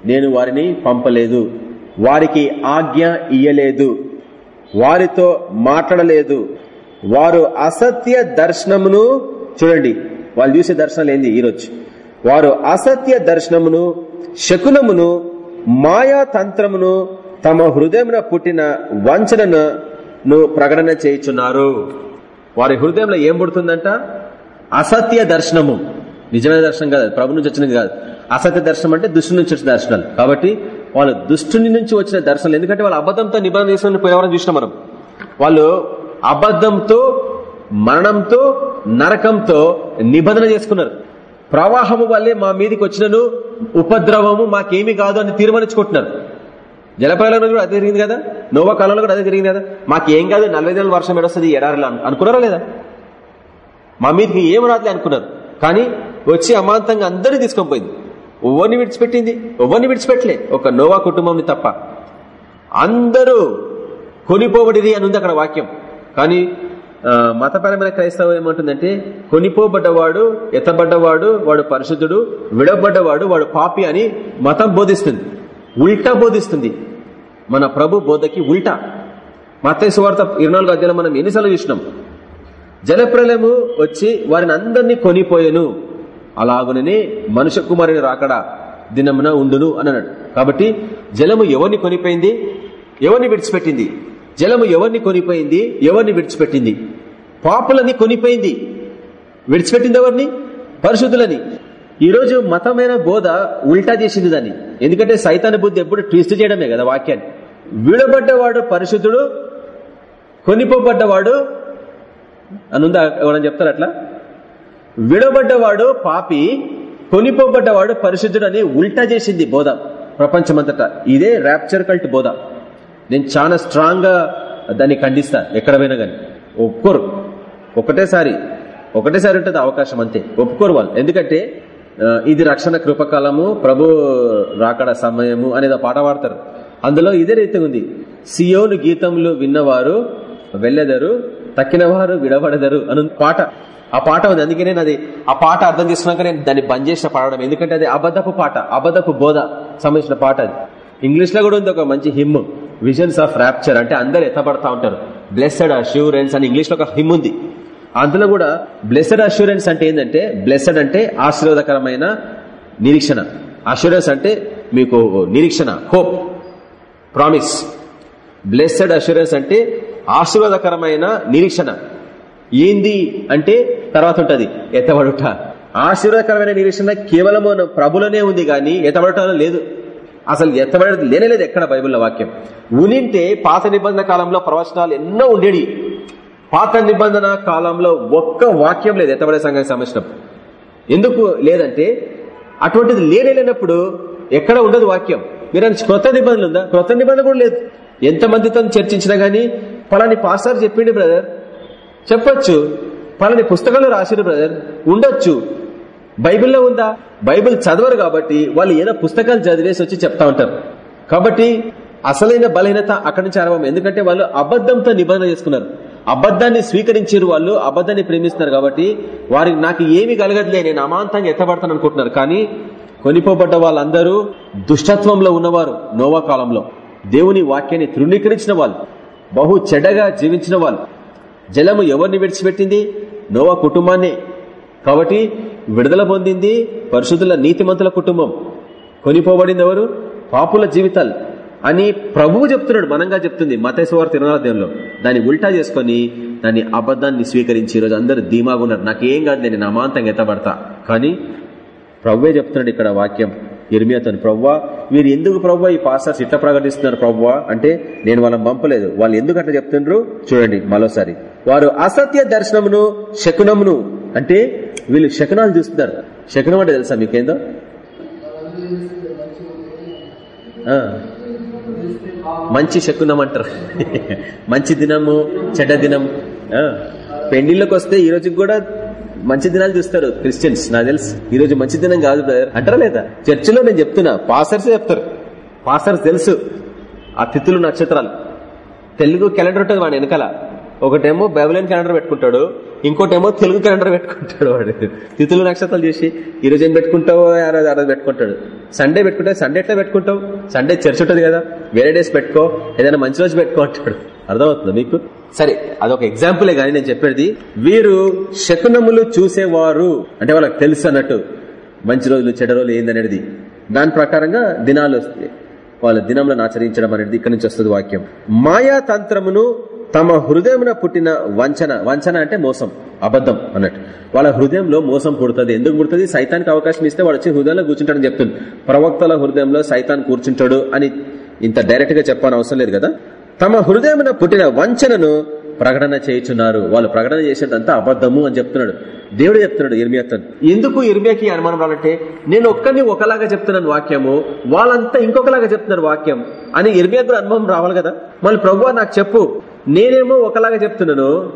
నేను వారిని పంపలేదు. వారికి ఆజ్ఞ ఇయ్యలేదు. వారితో మాట్లాడలేదు. వారు అసత్య దర్శనమును చూడండి వాళ్ళు చూసే దర్శనాలు ఏంది ఈరోజు వారు అసత్య దర్శనమును శకునమును మాయా తంత్రమును తమ హృదయమున పుట్టిన వంచనను నువ్వు ప్రకటన చేయుచున్నారు. వారి హృదయంలో ఏం పుడుతుందంట? అసత్య దర్శనము. నిజమైన దర్శనం కాదు ప్రభు నుంచి వచ్చినది కాదు. అసత్య దర్శనం అంటే దుష్టు నుంచి వచ్చిన దర్శనాలు. కాబట్టి వాళ్ళు దుష్టుని నుంచి వచ్చిన దర్శనాలు. ఎందుకంటే వాళ్ళు అబద్ధంతో నిబంధన చేసుకుని పోయేవారం చూసినాం మనం. వాళ్ళు అబద్ధంతో మరణంతో నరకంతో నిబంధన చేసుకున్నారు. ప్రవాహము వల్లే మా మీదకి వచ్చినను ఉపద్రవము మాకేమీ కాదు అని తీర్మానించుకుంటున్నారు. జలప్రలయంలో కూడా అదే జరిగింది కదా? నోవా కాలంలో కూడా అదే జరిగింది కదా? మాకు ఏం కాదు నలభై నెలల వర్షం ఎడొస్తుంది ఎడారిలో అనుకున్నారా లేదా? మా మీదకి ఏం రాదులే అనుకున్నారు. కానీ వచ్చి అమాంతంగా అందరినీ తీసుకొని పోయింది. ఎవరిని విడిచిపెట్టింది ఎవరిని విడిచిపెట్టలే. ఒక నోవా కుటుంబంని తప్ప. అందరూ కొనిపోబడిరి అని ఉంది అక్కడ వాక్యం. కానీ మతపరమైన క్రైస్తవం ఏమంటుందంటే కొనిపోబడ్డవాడు ఎత్తబడ్డవాడు వాడు పరిశుద్ధుడు విడబడ్డవాడు వాడు పాపి అని మతం బోధిస్తుంది. ఉల్టా బోధిస్తుంది. మన ప్రభు బోధకి ఉల్టా. మత వార్త ఇరవై అధ్యాయులు మనం ఎన్నిసార్లు చూసినాం. జలప్రలయము వచ్చి వారిని అందరినీ కొనిపోయాను. అలాగుననే మనుష్య కుమారుని రాకడా దినమున ఉండును అని అన్నాడు కాబట్టి జలము ఎవరిని కొనిపోయింది? ఎవరిని విడిచిపెట్టింది? జలము ఎవరిని కొనిపోయింది? ఎవరిని విడిచిపెట్టింది? పాపులని కొనిపోయింది. విడిచిపెట్టింది ఎవరిని? పరిశుద్ధులని. ఈరోజు మతమైన బోధ ఉల్టా చేసింది దాన్ని. ఎందుకంటే సైతాన బుద్ధి ఎప్పుడు ట్విస్ట్ చేయడమే కదా వాక్యాన్ని. విడబడ్డవాడు పరిశుద్ధుడు కొనిపోబడ్డవాడు అనుందా ఎవరని చెప్తారు అట్లా? విడబడ్డవాడు పాపి కొనిపోబడ్డవాడు పరిశుద్ధుడు అని ఉల్టా చేసింది బోధ ప్రపంచమంతటా. ఇదే ర్యాప్చర్ కల్ట్ బోధ. నేను చాలా స్ట్రాంగ్గా దాన్ని ఖండిస్తా ఎక్కడ పోయినా కానీ ఒప్పుకోరు. ఒకటేసారి ఒకటేసారి ఉంటుంది అవకాశం అంతే. ఒప్పుకోరు వాళ్ళు. ఎందుకంటే ఇది రక్షణ కృపకాలము ప్రభు రాకడ సమయము అనేది పాట పాడతారు. అందులో ఇదే రీతి ఉంది. సియోను గీతములు విన్నవారు వెళ్ళెదరు తక్కిన వారు విడబడదరు అను పాట. ఆ పాట ఉంది. అందుకే నేను అది ఆ పాట అర్థం చేసుకున్నాక నేను దాన్ని బంద్ చేసిన పాడడం. ఎందుకంటే అది అబద్ధపు పాట అబద్ధపు బోధ సంబంధించిన పాట అది. ఇంగ్లీష్లో కూడా ఉంది ఒక మంచి హిమ్ విజన్స్ ఆఫ్ ర్యాప్చర్ అంటే అందరు ఎత్తపడతా ఉంటారు. బ్లెస్సెడ్ అష్యూరెన్స్ అని ఇంగ్లీష్లో ఒక హిమ్ ఉంది. అందులో కూడా బ్లెస్డ్ అష్యూరెన్స్ అంటే ఏంటంటే బ్లెస్డ్ అంటే ఆశీర్వాదకరమైన నిరీక్షణ. అష్యూరెన్స్ అంటే మీకు నిరీక్షణ హోప్ ప్రామిస్ బ్లెస్డ్ అష్యూరెన్స్ అంటే ఆశీర్వాదకరమైన నిరీక్షణ. ఏంది అంటే తర్వాత ఉంటది ఎత్తబడుట. ఆశీర్వాదకరమైన నిరీక్షణ కేవలం ప్రభులనే ఉంది గాని ఎత్తబడటం లేదు. అసలు ఎత్తబడేది లేనేలేదు ఎక్కడ బైబిల్లో వాక్యం. ఉనింటే పాత నిబంధన కాలంలో ప్రవచనాలు ఎన్నో ఉండేవి. పాత నిబంధన కాలంలో ఒక్క వాక్యం లేదు. ఎత్తబడే సంఘానికి సంబంధించిన ఎందుకు లేదంటే అటువంటిది లేనే లేనప్పుడు ఎక్కడ ఉండదు వాక్యం. మీరు క్రొత్త నిబంధనలు ఉందా? క్రొత్త నిబంధన కూడా లేదు. ఎంతమందితో చర్చించినా గానీ పలాని పాస్టర్ చెప్పిండు బ్రదర్. చెప్పొచ్చు. పలాని పుస్తకంలో రాసిండు బ్రదర్. ఉండొచ్చు. బైబిల్లో ఉందా? బైబిల్ చదవరు కాబట్టి వాళ్ళు ఏదో పుస్తకాలు చదివేసి వచ్చి చెప్తా ఉంటారు. కాబట్టి అసలైన బలహీనత అక్కడి నుంచి ఆరంభం ఎందుకంటే వాళ్ళు అబద్ధంతో నిబంధన చేసుకున్నారు. అబద్ధాన్ని స్వీకరించారు వాళ్ళు అబద్ధాన్ని ప్రేమిస్తున్నారు కాబట్టి వారికి నాకు ఏమి కలగట్లే నేను అమాంతంగా ఎత్తబడతాను అనుకుంటున్నారు. కానీ కొనిపోబడ్డ వాళ్ళందరూ దుష్టత్వంలో ఉన్నవారు నోవా కాలంలో. దేవుని వాక్యాన్ని తృణీకరించిన వాళ్ళు బహు చెడ్డగా జీవించిన వాళ్ళు. జలము ఎవరిని విడిచిపెట్టింది? నోవా కుటుంబాన్ని. కాబట్టి విడుదల పొందింది పరిశుద్ధుల నీతిమంతుల కుటుంబం. కొనిపోబడింది ఎవరు పాపుల జీవితాలు. అని ప్రభువు చెప్తున్నాడు మనంగా చెప్తుంది మతేశ్వర తిరునాదేవంలో దాన్ని ఉల్టా చేసుకుని దాన్ని అబద్ధాన్ని స్వీకరించి ఈరోజు అందరూ ధీమాగున్నారు నాకేం కాదు నేను నమాంతంగా ఎత్తబడతా. కానీ ప్రభువే చెప్తున్నాడు ఇక్కడ వాక్యం ఇర్మియాతో ప్రవ్వా వీరు ఎందుకు ప్రవ్వా ఈ పాస్టర్స్ ఇట్లా ప్రకటిస్తున్నారు ప్రవ్వా? అంటే నేను వాళ్ళని పంపలేదు. వాళ్ళు ఎందుకు అట్లా చెప్తుండ్రు? చూడండి మరోసారి. వారు అసత్య దర్శనమును శకునమును అంటే వీళ్ళు శకునాలు చూస్తున్నారు. శకునం అంటే తెలుసా మీకేందో? మంచి శకునం అంటారు మంచి దినము చెడ్డ దినం. పెండిళ్ళకి వస్తే ఈ రోజుకి కూడా మంచి దినాలు చూస్తారు క్రిస్టియన్స్. నాకు తెలుసు. ఈ రోజు మంచి దినం కాదు బ్రదర్. అంటారా లేదా? చర్చిలో నేను చెప్తున్నా. పాసర్స్ చెప్తారు. పాసర్స్ తెలుసు. ఆ తిథులు నక్షత్రాలు. తెలుగు క్యాలెండర్ ఉంటుంది వాడు వెనకాల. ఒకటేమో బైబిలియన్ క్యాలెండర్ పెట్టుకుంటాడు ఇంకోటేమో తెలుగు క్యాలెండర్ పెట్టుకుంటాడు వాడు. తిథులు నక్షత్రాలు చేసి ఈ రోజు ఏం పెట్టుకుంటావో? ఆ రోజు పెట్టుకుంటాడు. సండే పెట్టుకుంటే సండే ఎట్లా పెట్టుకుంటావు? సండే చర్చ్ ఉంటుంది కదా వేరే డేస్ పెట్టుకో ఏదైనా మంచి రోజు పెట్టుకో అంటాడు. అర్థమవుతుంది మీకు? సరే అదొక ఎగ్జాంపులే కానీ నేను చెప్పేది. వీరు శకునములు చూసేవారు. అంటే వాళ్ళకి తెలుసు అన్నట్టు మంచి రోజులు చెడ్డ రోజులు ఏందనేది దాని ప్రకారంగా దినాలు వస్తాయి. వాళ్ళ దినంలో ఆచరించడం అనేది ఇక్కడ నుంచి వస్తుంది వాక్యం. మాయా తంత్రమును తమ హృదయమున పుట్టిన వంచన వంచన అంటే మోసం అబద్ధం అన్నట్టు. వాళ్ళ హృదయంలో మోసం పుడుతుంది. ఎందుకు పుడుతుంది? సైతానికి అవకాశం ఇస్తే వాడు వచ్చి హృదయంలో కూర్చుంటాడని చెప్తుంది. ప్రవక్తల హృదయంలో సైతాన్ కూర్చుంటాడు అని ఇంత డైరెక్ట్గా చెప్పని అవసరం లేదు కదా? తమ హృదయమున పుట్టిన వంచనను ప్రకటన చేయుచున్నారు. వాళ్ళు ప్రకటన చేసేదంతా అబద్ధము అని చెప్తున్నాడు. దేవుడు చెప్తున్నాడు ఇర్మియాతో. ఎందుకు ఇర్మియాకి అనుమానం రాలంటే నేను ఒక్కరిని ఒకలాగా చెప్తున్నాను వాక్యము వాళ్ళంతా ఇంకొకలాగా చెప్తున్నారు వాక్యం అని ఇర్మియా కూడా అనుభవం రావాలి కదా? మళ్ళీ ప్రభు నాకు చెప్పు. నేనేమో ఒకలాగా చెప్తున్నాను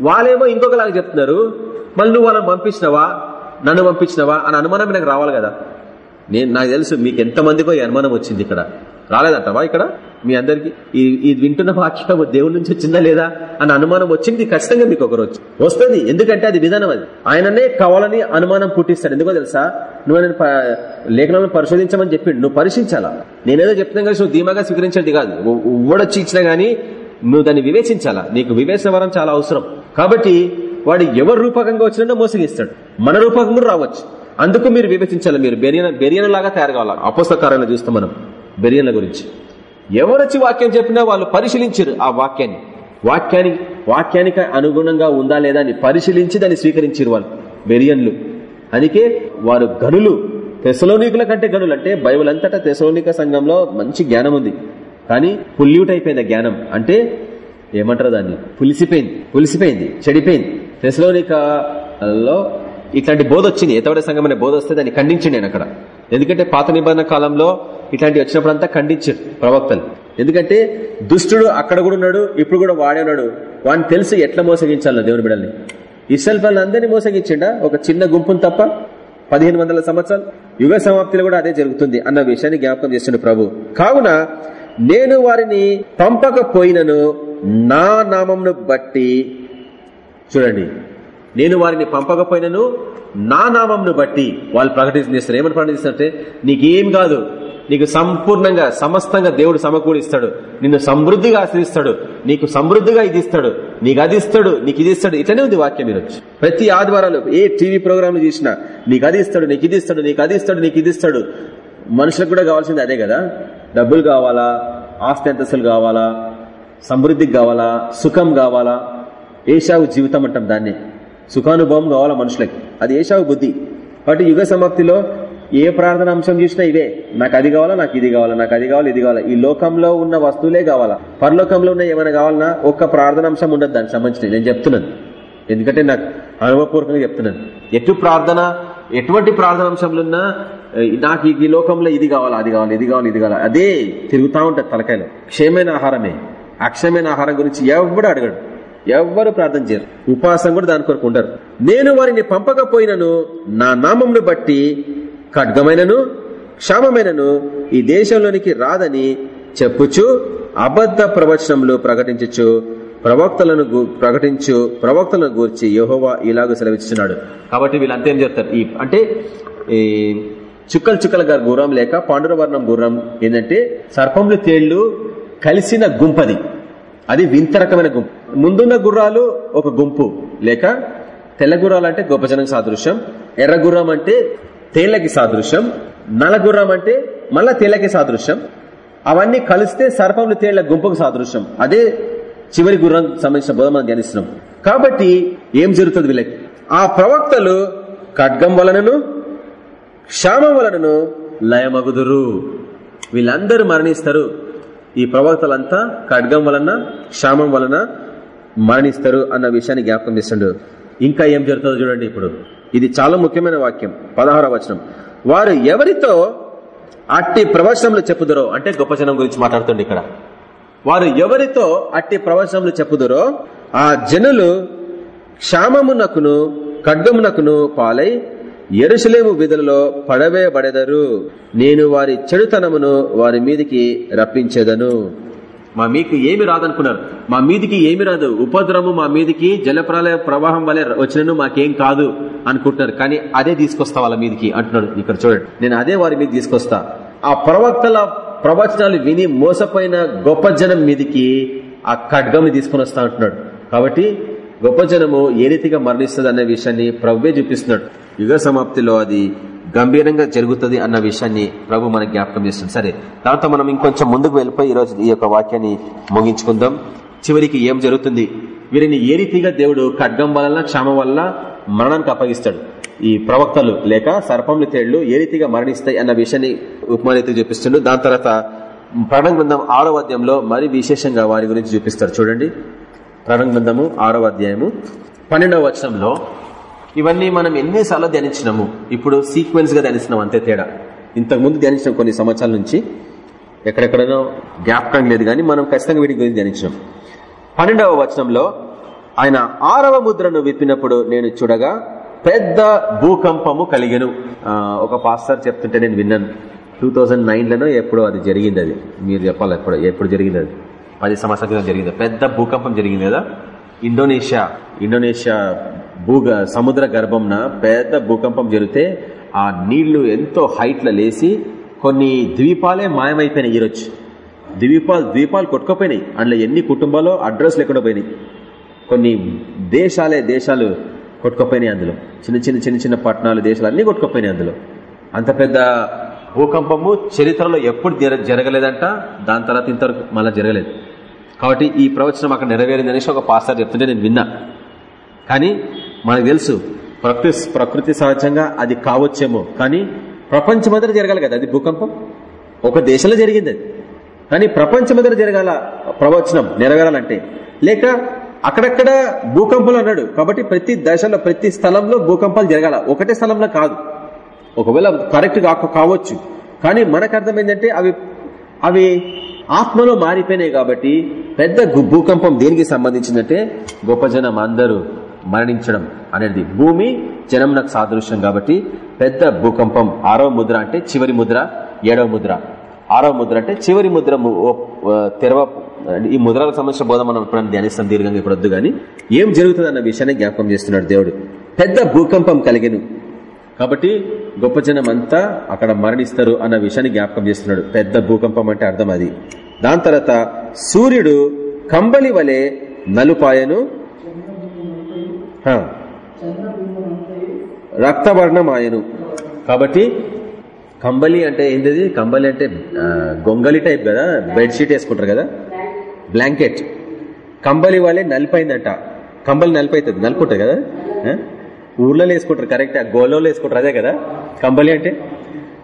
వాళ్ళేమో ఇంకొకలాగా చెప్తున్నారు మళ్ళీ నువ్వు వాళ్ళని పంపించినవా నన్ను పంపించినవా అని అనుమానం నాకు రావాలి కదా. నేను నాకు తెలుసు మీకు ఎంతమందికో ఈ అనుమానం వచ్చింది ఇక్కడ. రాలేదంటవా ఇక్కడ? మీ అందరికి? ఇది వింటున్న వాక్యం దేవుడి నుంచి వచ్చిందా లేదా అన్న అనుమానం వచ్చింది ఖచ్చితంగా మీకు ఒకరోజు. వస్తుంది ఎందుకంటే అది విధానం అది. ఆయననే కావాలని అనుమానం పుట్టిస్తాడు. ఎందుకో తెలుసా? నువ్వు నేను లేఖనాలను పరిశోధించమని చెప్పిండు నువ్వు పరిశీలించాలా? నేనేదో చెప్తున్నా కలిసి నువ్వు ధీమాగా స్వీకరించేది కాదు. ఊడొచ్చి ఇచ్చినా గానీ నువ్వు దాన్ని వివేచించాలా? నీకు వివేచన వరం చాలా అవసరం. కాబట్టి వాడు ఎవరి రూపకంగా వచ్చినా మోసగిస్తాడు. మన రూపకం కూడా రావచ్చు. అందుకు మీరు వివేచించాలి? మీరు బెరియన బెరియన లాగా తయారు కావాలి అపోస్తకారాలను చూస్తాం మనం. బెరియన్ల గురించి. ఎవరొచ్చి వాక్యం చెప్పినా వాళ్ళు పరిశీలించారు ఆ వాక్యాన్ని. వాక్యాన్ని వాక్యానికి అనుగుణంగా ఉందా లేదా అని పరిశీలించి దాన్ని స్వీకరించారు వాళ్ళు. బెరియన్లు అందుకే వారు గనులు. తెసలోనికుల కంటే గనులు. అంటే బైబుల్ అంతటా తెసలోనిక సంఘంలో మంచి జ్ఞానం ఉంది. కానీ పుల్యూట్ అయిపోయింది జ్ఞానం అంటే ఏమంటారు దాన్ని? పులిసిపోయింది పులిసిపోయింది చెడిపోయింది. తెసలోనికలో ఇట్లాంటి బోధ వచ్చింది. ఎతవడ సంఘం అనే బోధ వస్తే దాన్ని ఖండించండి నేను అక్కడ. ఎందుకంటే పాత నిబంధన కాలంలో ఇట్లాంటి వచ్చినప్పుడు అంతా ఖండించారు ప్రవక్తలు. ఎందుకంటే దుష్టుడు అక్కడ కూడా ఉన్నాడు ఇప్పుడు కూడా వాడే ఉన్నాడు. వాడిని తెలిసి ఎట్లా మోసగించాలో దేవుని బిడల్ని ఇసల్ అందరినీ మోసగించిండా? ఒక చిన్న గుంపును తప్ప పదిహేను వందల సంవత్సరాలు. యుగ సమాప్తిలో కూడా అదే జరుగుతుంది అన్న విషయాన్ని జ్ఞాపకం చేస్తుండే ప్రభు. కావున నేను వారిని పంపకపోయినను నా నామంను బట్టి. చూడండి. నేను వారిని పంపకపోయినను నా నామంను బట్టి. వాళ్ళు ప్రకటిస్తారు ఏమని ప్రకటిస్తారంటే నీకేం కాదు. నీకు సంపూర్ణంగా సమస్తంగా దేవుడు సమకూడిస్తాడు నిన్ను సమృద్ధిగా ఆశ్రయిస్తాడు. నీకు సమృద్ధిగా ఇది ఇస్తాడు. నీకు అది ఇస్తాడు. నీకు ఇది ఇస్తాడు. ఇట్లనే ఉంది వాక్యం మీరు ప్రతి ఆదివారాలు ఏ టీవీ ప్రోగ్రాంలు చూసినా నీకు అది ఇస్తాడు నీకు ఇది ఇస్తాడు నీకు అది ఇస్తాడు నీకు ఇది ఇస్తాడు. మనుషులకు కూడా కావాల్సింది అదే కదా? డబ్బులు కావాలా? ఆస్తి అంతస్తులు కావాలా? సమృద్ధికి కావాలా? సుఖం కావాలా? ఏషావు జీవితం అంటాం దాన్ని. సుఖానుభవం కావాలా మనుషులకి. అది ఏషావు బుద్ధి. కాబట్టి యుగ సమాప్తిలో ఏ ప్రార్థన అంశం చూసినా ఇవే. నాకు అది కావాలా నాకు ఇది కావాలా నాకు అది కావాలి ఇది కావాలా. ఈ లోకంలో ఉన్న వస్తువులే కావాలా. పరలోకంలో ఉన్న ఏమైనా కావాలన్నా ఒక్క ప్రార్థన అంశం ఉండదు దానికి సంబంధించిన నేను చెప్తున్నాను. ఎందుకంటే నాకు అనుభవపూర్వకంగా చెప్తున్నాను. ఎటు ప్రార్థన ఎటువంటి ప్రార్థన ఉన్నా నాకు ఈ లోకంలో ఇది కావాలా అది కావాలి ఇది కావాలి ఇది కావాలి. అదే తిరుగుతూ ఉంటుంది తలకాయలు. క్షేమైన ఆహారమే. అక్షయమైన ఆహారం గురించి ఎవడు అడగడు. ఎవ్వరు ప్రార్థన చేయరు. ఉపాసం కూడా దాని కొరకు ఉండరు. నేను వారిని పంపకపోయినను నా నామంను బట్టి ఖడ్గమైనను క్షామమైనను ఈ దేశంలోనికి రాదని చెప్పుచు అబద్ధ ప్రవచనంలో ప్రకటించచ్చు ప్రవక్తలను ప్రకటించు ప్రవక్తలను గూర్చి యహోవా ఇలాగ సెలవిస్తున్నాడు కాబట్టి వీళ్ళంతా ఏం చెప్తారు ఈ అంటే ఈ చుక్కలు చుక్కల గారు గుర్రం లేక పాండురవర్ణం గుర్రం ఏంటంటే సర్పములు తేళ్ళు కలిసిన గుంపది. అది వింత రకమైన గుంపు ముందున్న గుర్రాలు ఒక గుంపు లేక తెల్ల గుర్రాలు అంటే గొప్ప జనం సాదృశ్యం. ఎర్ర గుర్రం అంటే తేళ్ళకి సాదృశ్యం. నలగుర్రం గుర్రం అంటే మళ్ళా తేళ్ళకి సాదృశ్యం. అవన్నీ కలిస్తే సర్పములు తేళ్ళ గుంపుకు సాదృశ్యం. అదే చివరి గుర్రం సంబంధించిన బోధ మనం ధ్యానిస్తున్నాం. కాబట్టి ఏం జరుగుతుంది వీళ్ళకి? ఆ ప్రవక్తలు ఖడ్గం వలనను క్షామం వలనను లయమగుదురు. వీళ్ళందరూ మరణిస్తారు. ఈ ప్రవక్తలంతా ఖడ్గం వలన క్షామం వలన మరణిస్తారు అన్న విషయాన్ని జ్ఞాపకం చేస్తుండ్రు ఇంకా ఏం జరుగుతుందో చూడండి ఇప్పుడు. ఇది చాలా ముఖ్యమైన వాక్యం పదహారవ వచనం. వారు ఎవరితో అట్టి ప్రవచనంలో చెప్పుదరో అంటే గొప్ప జనం గురించి మాట్లాడుతుంది ఇక్కడ. వారు ఎవరితో అట్టి ప్రవచనములు చెప్పుదరో ఆ జనులు క్షామమునకును ఖడ్గమునకును పాలై ఎరుసలేము విధులలో పడవేయబడెదరు. నేను వారి చెడుతనమును వారి మీదికి రప్పించేదను. మా మీకు ఏమి రాదనుకున్నారు? మా మీదికి ఏమి రాదు. ఉపద్రవము మా మీదికి జలప్రలయ ప్రవాహం వలె వచ్చినను మాకేం కాదు అనుకుంటున్నారు. కానీ అదే తీసుకొస్తా వాళ్ళ మీదికి అంటున్నాడు ఇక్కడ చూడండి. నేను అదే వారి మీద తీసుకొస్తా. ఆ ప్రవక్తల ప్రవచనాలు విని మోసపోయిన గొప్ప జనం మీదికి ఆ ఖడ్గం తీసుకుని వస్తా అంటున్నాడు. కాబట్టి గొప్ప జనము ఏ రీతిగా మరణిస్తుంది అనే విషయాన్ని ప్రభువే చూపిస్తున్నాడు. యుగ సమాప్తిలో అది గంభీరంగా జరుగుతుంది అన్న విషయాన్ని ప్రభు మనకు జ్ఞాపకం చేస్తుంది సరే దాంతో మనం ఇంకొంచెం ముందుకు వెళ్ళిపోయి ఈ రోజు ఈ యొక్క వాక్యాన్ని ముగించుకుందాం. చివరికి ఏం జరుగుతుంది? వీరిని ఏ రీతిగా దేవుడు ఖడ్గం వలన క్షమ వల్ల మరణానికి అప్పగిస్తాడు. ఈ ప్రవక్తలు లేక సర్పములు తేళ్ళు ఏ రీతిగా మరణిస్తాయి అన్న విషయాన్ని ఉపమానైతే చూపిస్తుండు. దాని తర్వాత ప్రణ గ్రంథం ఆరో అధ్యాయంలో మరి విశేషంగా వారి గురించి చూపిస్తారు. చూడండి. ప్రకటన గ్రంథము ఆరవ అధ్యాయము పన్నెండవ వచనంలో ఇవన్నీ మనం ఎన్నిసార్లు ధ్యానించినాము? ఇప్పుడు సీక్వెన్స్గా ధ్యానిస్తున్నాం అంతే తేడా. ఇంతకుముందు ధ్యానించిన కొన్ని సంవత్సరాల నుంచి. ఎక్కడెక్కడనో జ్ఞాపకం లేదు కానీ మనం ఖచ్చితంగా వీటి గురించి ధ్యానించినాం. పన్నెండవ వచనంలో ఆయన ఆరవ ముద్రను విప్పినప్పుడు నేను చూడగా పెద్ద భూకంపము కలిగను. ఒక పాస్టర్ చెప్తుంటే నేను విన్నాను. టూ థౌజండ్ నైన్లోనో ఎప్పుడో అది జరిగింది అది. మీరు చెప్పాలి ఎప్పుడు ఎప్పుడు జరిగింది అది? పది సంవత్సరాల క్రితం జరిగింది. పెద్ద భూకంపం జరిగింది కదా? ఇండోనేషియా ఇండోనేషియా భూగ సముద్ర గర్భంన పెద్ద భూకంపం జరిగితే ఆ నీళ్ళు ఎంతో హైట్లో లేసి కొన్ని ద్వీపాలే మాయమైపోయినాయి ఈరోజు. ద్వీపాలు ద్వీపాలు కొట్టుకుపోయినాయి. అందులో ఎన్ని కుటుంబాలు అడ్రస్ లేకుండా పోయినాయి. కొన్ని దేశాలే దేశాలు కొట్టుకుపోయినాయి అందులో. చిన్న చిన్న చిన్న చిన్న పట్టణాలు దేశాలు అన్ని కొట్టుకుపోయినాయి అందులో. అంత పెద్ద భూకంపము చరిత్రలో ఎప్పుడు జరగలేదంట. దాని తర్వాత ఇంతవరకు మళ్ళీ జరగలేదు. కాబట్టి ఈ ప్రవచనం అక్కడ నెరవేరింది అనేసి ఒక పాస్టర్ చెప్తుంటే నేను విన్నా. కానీ మనకు తెలుసు ప్రకృతి ప్రకృతి సహజంగా అది కావచ్చేమో. కానీ ప్రపంచమంతటా జరగాలి కదా అది భూకంపం? ఒక దేశంలో జరిగింది అది. కానీ ప్రపంచమంతటా జరగాల ప్రవచనం నెరవేరాలంటే. లేక అక్కడక్కడ భూకంపాలు అన్నాడు. కాబట్టి ప్రతి దశలో ప్రతి స్థలంలో భూకంపాలు జరగాల. ఒకటే స్థలంలో కాదు. ఒకవేళ కరెక్ట్ కాక కావచ్చు. కానీ మనకు అర్థమైందంటే అవి అవి ఆత్మలో మారిపోయినాయి కాబట్టి పెద్ద భూకంపం దేనికి సంబంధించిందంటే గొప్ప జనం అందరూ మరణించడం అనేది. భూమి జనం నాకు సాదృశ్యం కాబట్టి పెద్ద భూకంపం ఆరవ ముద్ర అంటే చివరి ముద్ర ఏడవ ముద్ర. ఆరవ ముద్ర అంటే చివరి ముద్ర ఓ- తెరవ ఈ ముద్రలకు సంబంధించిన బోధ మనం ఎప్పుడైనా ధ్యానిస్తాం దీర్ఘంగా ఇప్పుడు వద్దు కానీ ఏం జరుగుతుంది అన్న విషయాన్ని జ్ఞాపకం చేస్తున్నాడు దేవుడు. పెద్ద భూకంపం కలిగిను. కాబట్టి గొప్ప జనం అంతా అక్కడ మరణిస్తారు అన్న విషయాన్ని జ్ఞాపకం చేస్తున్నాడు. పెద్ద భూకంపం అంటే అర్థం అది. దాని తర్వాత సూర్యుడు కంబలి వలె నలుపాయను రక్తవర్ణం ఆయను కాబట్టి కంబలి అంటే ఏంటిది? కంబలి అంటే గొంగలి టైప్ కదా? బెడ్షీట్ వేసుకుంటారు కదా? బ్లాంకెట్. కంబలి వాళ్ళే నలిపోయిందంట కంబలి నలిపోతుంది నలుపుంటుంది కదా? ఊర్లలో వేసుకుంటారు కరెక్ట్ గోలలో వేసుకుంటారు అదే కదా? కంబలి అంటే?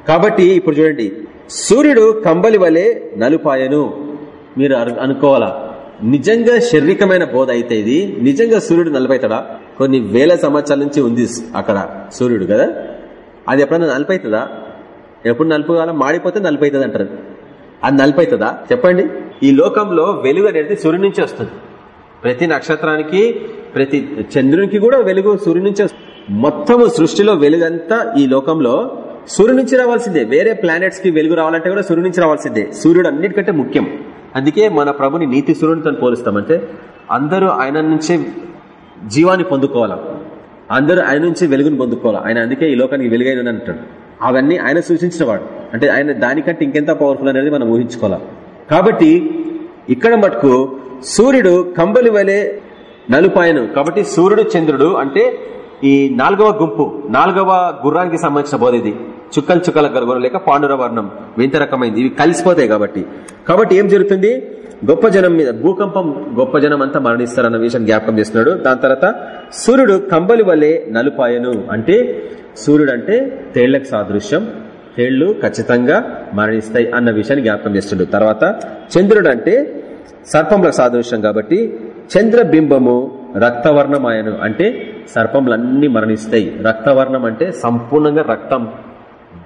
కాబట్టి ఇప్పుడు చూడండి సూర్యుడు కంబలి వలె నలుపాయను. మీరు అనుకోవాలా? నిజంగా శారీరకమైన బోధ అయితే ఇది నిజంగా సూర్యుడు నలిపైతాడా? కొన్ని వేల సంవత్సరాల నుంచి ఉంది అక్కడ సూర్యుడు కదా? అది ఎప్పుడన్నా నలిపైతుందా? ఎప్పుడు నలుపు కాలం మాడిపోతే నలిపైతుంది అంటారు అది నలిపైతుందా? చెప్పండి. ఈ లోకంలో వెలుగు అనేది సూర్యుడి నుంచి వస్తుంది. ప్రతి నక్షత్రానికి ప్రతి చంద్రునికి కూడా వెలుగు సూర్యుడి నుంచి వస్తుంది. మొత్తము సృష్టిలో వెలుగంతా ఈ లోకంలో సూర్యుడి నుంచి రావాల్సిందే. వేరే ప్లానెట్స్కి వెలుగు రావాలంటే కూడా సూర్యుడి నుంచి రావాల్సిందే. సూర్యుడు అన్నిటికంటే ముఖ్యం. అందుకే మన ప్రభుని నీతి సూర్యునితో పోలుస్తామంటే అందరూ ఆయన నుంచే జీవాన్ని పొందుకోవాలా? అందరూ ఆయన నుంచి వెలుగును పొందుకోవాలా? ఆయన అందుకే ఈ లోకానికి వెలుగైన అంటాడు. అవన్నీ ఆయన సూచించినవాడు. అంటే ఆయన దానికంటే ఇంకెంత పవర్ఫుల్ అనేది మనం ఊహించుకోవాలి. కాబట్టి ఇక్కడ మటుకు సూర్యుడు కంబలి వలె నలుపాయను. కాబట్టి సూర్యుడు చంద్రుడు అంటే ఈ నాలుగవ గుంపు నాలుగవ గుర్రానికి సంబంధించిన బోధ ఇది. చుక్కలు చుక్కల గర్భం లేక పాండుర వర్ణం. వింత రకమైంది. ఇవి కలిసిపోతాయి కాబట్టి. కాబట్టి ఏం జరుగుతుంది? గొప్ప జనం మీద భూకంపం గొప్ప జనం అంతా మరణిస్తారన్న విషయం జ్ఞాపకం చేస్తున్నాడు. దాని తర్వాత సూర్యుడు కంబలి వలె నలుపాయను. అంటే సూర్యుడు అంటే తేళ్ళకు సాదృశ్యం తేళ్ళు ఖచ్చితంగా మరణిస్తాయి అన్న విషయాన్ని జ్ఞాపకం చేస్తుండు తర్వాత చంద్రుడు అంటే సర్పంలకు సాదృశ్యం కాబట్టి చంద్రబింబము రక్తవర్ణమాయను. అంటే సర్పంలన్నీ మరణిస్తాయి. రక్తవర్ణం అంటే సంపూర్ణంగా రక్తం.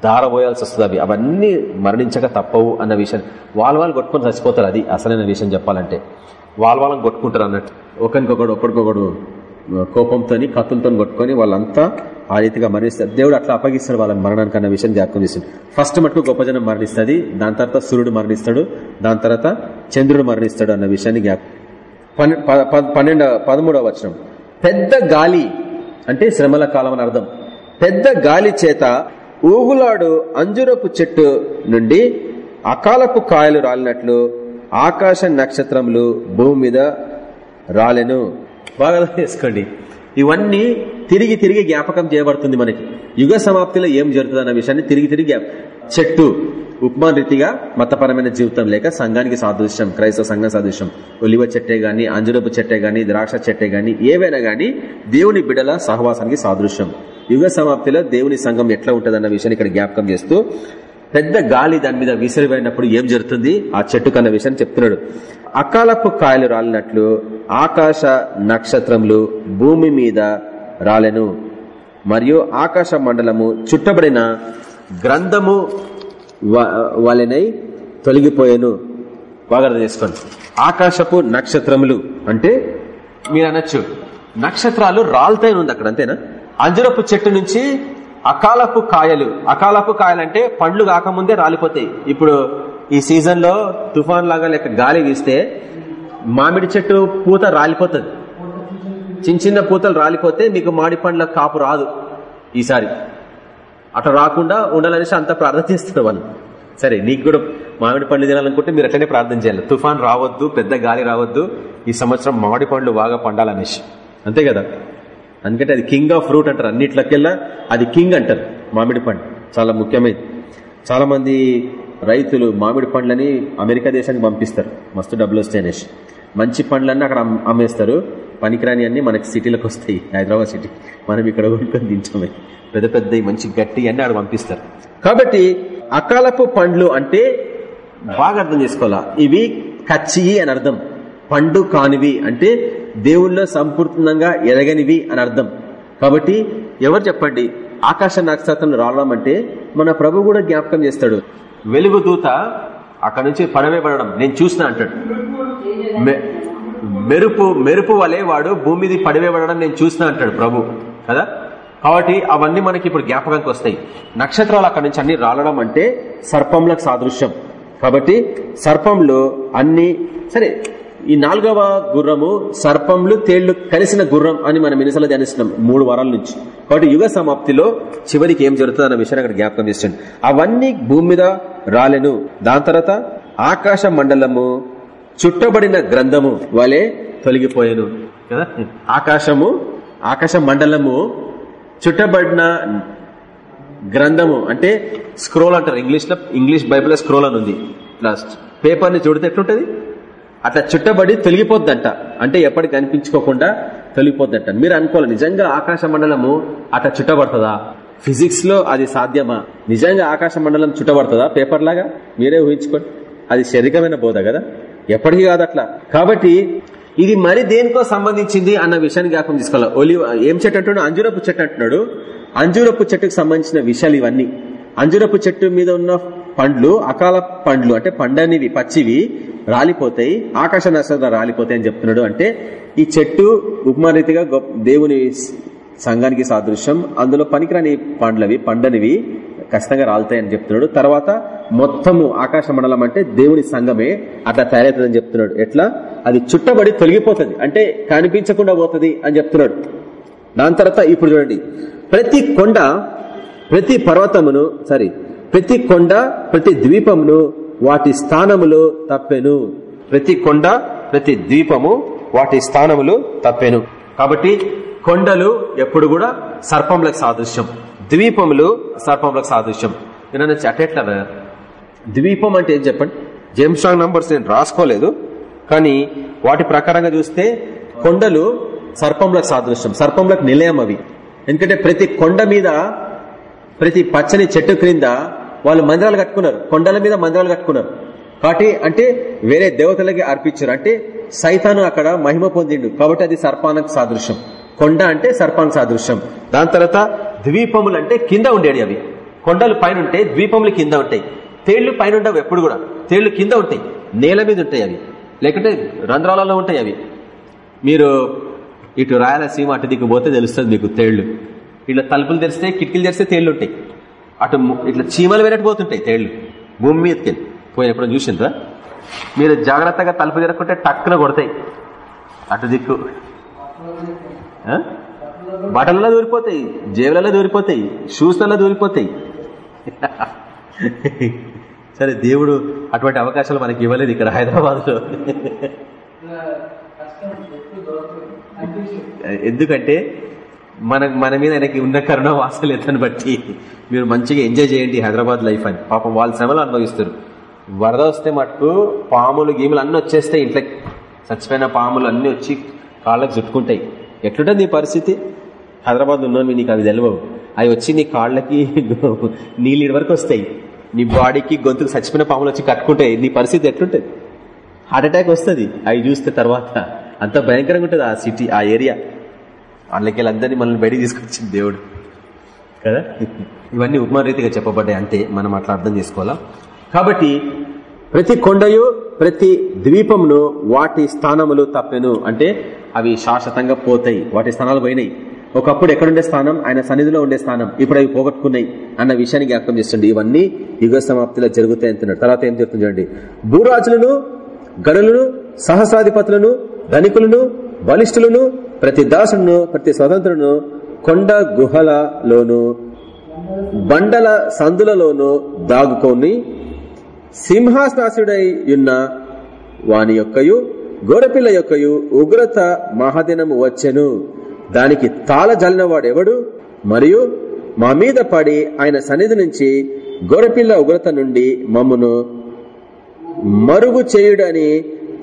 దారబోయాల్సి వస్తుంది అవి. అవన్నీ మరణించక తప్పవు అన్న విషయం. వాళ్ళ వాళ్ళు కొట్టుకొని చచ్చిపోతారు అది అసలైన విషయం చెప్పాలంటే. వాళ్ళ వాళ్ళని కొట్టుకుంటారు అన్నట్టు. ఒకరికొకడు ఒకరికొకడు కోపంతో కత్తులతో కొట్టుకొని వాళ్ళంతా ఆ రీతిగా మరణిస్తారు. దేవుడు అట్లా అప్పగిస్తాడు వాళ్ళని మరణానికి అన్న విషయం జ్ఞాపకం చేస్తుంది ఫస్ట్ మటుకు గొప్ప జనం మరణిస్తుంది దాని తర్వాత సూర్యుడు మరణిస్తాడు దాని తర్వాత చంద్రుడు మరణిస్తాడు అన్న విషయాన్ని జ్ఞాపకం పన్నెండు పన్నెండవ పదమూడవ వచనం. పెద్ద గాలి అంటే శ్రమల కాలం అని అర్థం. పెద్ద గాలి చేత ఊగులాడు అంజురపు చెట్టు నుండి అకాలపు కాయలు రాలినట్లు ఆకాశ నక్షత్రములు భూమి మీద రాలెను. బాగా వేసుకోండి ఇవన్నీ తిరిగి తిరిగి జ్ఞాపకం చేయబడుతుంది మనకి. యుగ సమాప్తిలో ఏం జరుగుతుంది అన్న విషయాన్ని తిరిగి తిరిగి చెట్టు. ఉపమాన్ రీతిగా మతపరమైన జీవితం లేక సంఘానికి సాదృశ్యం క్రైస్తవ సంఘం సాదృశ్యం. ఒలివ చెట్టే గాని అంజురపు చెట్టే గాని ద్రాక్ష చెట్టే గాని ఏవైనా గాని దేవుని బిడల సహవాసానికి సాదృశ్యం. యుగ సమాప్తిలో దేవుని సంఘం ఎట్లా ఉంటదన్న విషయాన్ని ఇక్కడ జ్ఞాపకం చేస్తూ పెద్ద గాలి దాని మీద విసిరిపోయినప్పుడు ఏం జరుగుతుంది? ఆ చెట్టు కన్న విషయాన్ని చెప్తున్నాడు. అకాలపు కాయలు రాలినట్లు ఆకాశ నక్షత్రములు భూమి మీద రాలెను. మరియు ఆకాశ మండలము చుట్టబడిన గ్రంథము వలెనై తొలగిపోయాను. బాగా చేసుకోండి. ఆకాశపు నక్షత్రములు అంటే మీరు అనొచ్చు. నక్షత్రాలు రాలుతాయి ఉంది అక్కడ అంతేనా? అంజరపు చెట్టు నుంచి అకాలపు కాయలు. అకాలపు కాయలంటే పండ్లు కాకముందే రాలిపోతాయి. ఇప్పుడు ఈ సీజన్లో తుఫాన్ లాగా లేక గాలి వీస్తే మామిడి చెట్టు పూత రాలిపోతుంది. చిన్న చిన్న పూతలు రాలిపోతే మీకు మామిడి పండ్ల కాపు రాదు ఈసారి. అట్లా రాకుండా ఉండాలనేసి అంత ప్రార్థన చేస్తున్నారు వాళ్ళు. సరే నీకు కూడా మామిడి పండ్లు తినాలనుకుంటే మీరు అట్లనే ప్రార్థన చేయాలి. తుఫాన్ రావద్దు పెద్ద గాలి రావద్దు. ఈ సంవత్సరం మామిడి పండ్లు బాగా పండాలనేసి. అంతే కదా? అందుకంటే అది కింగ్ ఆఫ్ ఫ్రూట్ అంటారు. అన్నిట్లకెల్లా అది కింగ్ అంటారు. మామిడి పండు. చాలా ముఖ్యమైనది. చాలా మంది రైతులు మామిడి పండ్లని అమెరికా దేశానికి పంపిస్తారు. మస్తు డబ్బులు వస్తాయి అనేసి. మంచి పండ్లన్నీ అక్కడ అమ్మేస్తారు. పనికిరాని అన్ని మనకి సిటీలకు వస్తాయి. హైదరాబాద్ సిటీ. మనం ఇక్కడ కొనుక్కొని తింటామే. పెద్ద పెద్ద మంచి గట్టి అన్ని ఆడ పంపిస్తారు. కాబట్టి అకాలపు పండ్లు అంటే బాగా అర్థం చేసుకోవాలా. ఇవి కచ్చియి అని అర్థం. పండు కానివి అంటే దేవుళ్ళ సంపూర్ణంగా ఎదగనివి అని అర్థం. కాబట్టి ఎవరు చెప్పండి? ఆకాశ నక్షత్రం రావడమంటే అంటే మన ప్రభు కూడా జ్ఞాపకం చేస్తాడు. వెలుగు దూత అక్కడ నుంచి పడవేయబడడం. నేను చూసిన అంటాడు. మెరుపు మెరుపు వలె వాడు భూమిది మీద నేను చూసిన అంటాడు ప్రభు. కదా? కాబట్టి అవన్నీ మనకి ఇప్పుడు జ్ఞాపకానికి వస్తాయి. నక్షత్రాలు అక్కడి నుంచి అన్ని రాలడం అంటే సర్పంలకు సాదృశ్యం. కాబట్టి సర్పంలో అన్ని సరే ఈ నాలుగవ గుర్రము సర్పంలు తేళ్ళు కలిసిన గుర్రం అని మనం మినిసలో ధ్యానిస్తున్నాం మూడు వారాల నుంచి. కాబట్టి యుగ సమాప్తిలో చివరికి ఏం జరుగుతుంది అన్న విషయాన్ని అక్కడ జ్ఞాపకం చేస్తుంది అవన్నీ భూమి మీద రాలెను. దాని తర్వాత ఆకాశ మండలము చుట్టబడిన గ్రంథము వలె తొలగిపోయాను. కదా? ఆకాశము ఆకాశ మండలము చుట్టబడిన గ్రంథము అంటే స్క్రోల్ అంటారు. ఇంగ్లీష్లో ఇంగ్లీష్ బైబిల్ స్క్రోల్ అని ఉంది. లాస్ట్ పేపర్ని చూడితే ఎట్లుంటది? అట్లా చుట్టబడి తొలగిపోద్దంట. అంటే ఎప్పటికి కనిపించుకోకుండా తొలగిపోద్దంట. మీరు అనుకోవాలి నిజంగా ఆకాశ మండలము అట్లా చుట్టబడుతుందా? ఫిజిక్స్లో అది సాధ్యమా? నిజంగా ఆకాశ మండలం చుట్టబడుతుందా? పేపర్ లాగా? మీరే ఊహించుకోండి. అది శరీరమైన బోధ కదా? ఎప్పటికీ కాదు అట్లా. కాబట్టి ఇది మరి దేనికో సంబంధించింది అన్న విషయాన్ని జ్ఞాపకం తీసుకోవాలి ఒలి ఏం చెట్టు అంటున్నాడు? అంజురపు చెట్టు అంటున్నాడు. అంజురపు చెట్టుకు సంబంధించిన విషయాలు ఇవన్నీ. అంజురపు చెట్టు మీద ఉన్న పండ్లు అకాల పండ్లు అంటే పండనివి పచ్చివి రాలిపోతాయి ఆకాశ నక్షత్రాలు రాలిపోతాయి అని చెప్తున్నాడు. అంటే ఈ చెట్టు ఉపమారీతిగా దేవుని సంఘానికి సాదృశ్యం. అందులో పనికిరాని పండ్లవి పండనివి ఖచ్చితంగా రాలుతాయని చెప్తున్నాడు. తర్వాత మొత్తము ఆకాశ మండలం అంటే దేవుని సంఘమే అట్లా తయారవుతుందని చెప్తున్నాడు. ఎట్లా? అది చుట్టబడి తొలగిపోతుంది. అంటే కనిపించకుండా పోతుంది అని చెప్తున్నాడు. దాని తర్వాత ఇప్పుడు చూడండి. ప్రతి కొండ ప్రతి పర్వతమును సారీ ప్రతి కొండ ప్రతి ద్వీపమును వాటి స్థానములు తప్పెను. ప్రతి కొండ ప్రతి ద్వీపము వాటి స్థానములు తప్పెను. కాబట్టి కొండలు ఎప్పుడు కూడా సర్పంలకు సాదృశ్యం. ద్వీపములు సర్పంలకు సాదృశ్యం. నేను అటెట్లా ద్వీపం అంటే ఏం చెప్పండి? జేమ్స్ట్రాంగ్ నంబర్స్ నేను రాసుకోలేదు. కానీ వాటి ప్రకారంగా చూస్తే కొండలు సర్పంలకు సాదృశ్యం సర్పంలకు నిలయం అవి. ఎందుకంటే ప్రతి కొండ మీద ప్రతి పచ్చని చెట్టు క్రింద వాళ్ళు మందిరాలు కట్టుకున్నారు. కొండల మీద మందిరాలు కట్టుకున్నారు. కాబట్టి అంటే వేరే దేవతలకి అర్పించారు. అంటే సైతాను అక్కడ మహిమ పొందిండు. కాబట్టి అది సర్పానకు సాదృశ్యం. కొండ అంటే సర్పానికి సాదృశ్యం. దాని తర్వాత ద్వీపములు అంటే కింద ఉండేవి అవి. కొండలు పైన ఉంటే ద్వీపములు కింద ఉంటాయి. తేళ్ళు పైన ఉండవు ఎప్పుడు కూడా. తేళ్ళు కింద ఉంటాయి. నేల మీద ఉంటాయి అవి. లేకుంటే రంధ్రాలలో ఉంటాయి అవి. మీరు ఇటు రాయలసీమ అటు దిక్కు పోతే తెలుస్తుంది మీకు తేళ్ళు. ఇట్లా తలుపులు తెరిస్తే కిటికీలు తెరిస్తే తేళ్ళు ఉంటాయి. అటు ఇట్లా చీమలు వేరేట్టు పోతుంటాయి తేళ్ళు. భూమి మీదకి. పోయినప్పుడు చూసిండ్రా? మీరు జాగ్రత్తగా తలుపు తెరకుంటే టక్కున కొడతాయి. అటు దిక్కు. బట్టలలో దూరిపోతాయి జేబులలో దూరిపోతాయి షూస్లలో దూరిపోతాయి. సరే దేవుడు అటువంటి అవకాశాలు మనకి ఇవ్వలేదు ఇక్కడ హైదరాబాద్లో ఎందుకంటే మన మన మీద ఆయనకి ఉన్న కరుణ వాసలేదని బట్టి మీరు మంచిగా ఎంజాయ్ చేయండి హైదరాబాద్ లైఫ్ అని. పాపం వాళ్ళ శ్రమలు అనుభవిస్తారు. వరద వస్తే మటుకు పాములు గీములు అన్నీ వచ్చేస్తాయి ఇంట్లోకి చచ్చిపోయిన పాములు అన్నీ వచ్చి కాళ్ళకి చుట్టుకుంటాయి. ఎట్లుంటుంది నీ పరిస్థితి? హైదరాబాద్ ఉన్నాను నీకు అవి తెలియవు అవి వచ్చి నీ కాళ్ళకి నీళ్ళు వరకు వస్తాయి. నీ బాడీకి గొంతుకు చచ్చిపోయిన పాములు వచ్చి కట్టుకుంటాయి. నీ పరిస్థితి ఎట్లుంటుంది? హార్ట్ అటాక్ వస్తుంది. అవి చూస్తే తర్వాత అంత భయంకరంగా ఉంటుంది ఆ సిటీ ఆ ఏరియా. అందులోకి అందరినీ మనల్ని బయటికి తీసుకొచ్చింది దేవుడు. కదా? ఇవన్నీ ఉపమారీతిగా చెప్పబడ్డాయి అంతే మనం అట్లా అర్థం చేసుకోవాలా? కాబట్టి ప్రతి కొండయు ప్రతి ద్వీపమును వాటి స్థానములు తప్పెను. అంటే అవి శాశ్వతంగా పోతాయి వాటి స్థానాలు పోయినాయి. ఒకప్పుడు ఎక్కడుండే స్థానం? ఆయన సన్నిధిలో ఉండే స్థానం. ఇప్పుడు అవి పోగొట్టుకున్నాయి అన్న విషయాన్ని జ్ఞాపకం చేస్తుంది ఇవన్నీ యుగ సమాప్తిలో జరుగుతాయి అంటున్నాడు. తర్వాత ఏం చెప్తుంది చూడండి. భూరాజులను గనులను సహస్రాధిపతులను ధనికులను బలిష్ఠులను ప్రతి దాసును ప్రతి స్వతంత్రులను కొండ గుహలలోను బండల సందులలోను దాగుకొని సింహాసనాసుడై ఉన్న వాని యొక్కయు గోడపిల్ల యొక్కయు ఉగ్రత మహాదినము వచ్చెను. దానికి తాళ జల్లినవాడెవడు మరియు మా మీద పడి ఆయన సన్నిధి నుంచి గొరపిల్ల ఉగ్రత నుండి మమ్మును మరుగు చేయుడని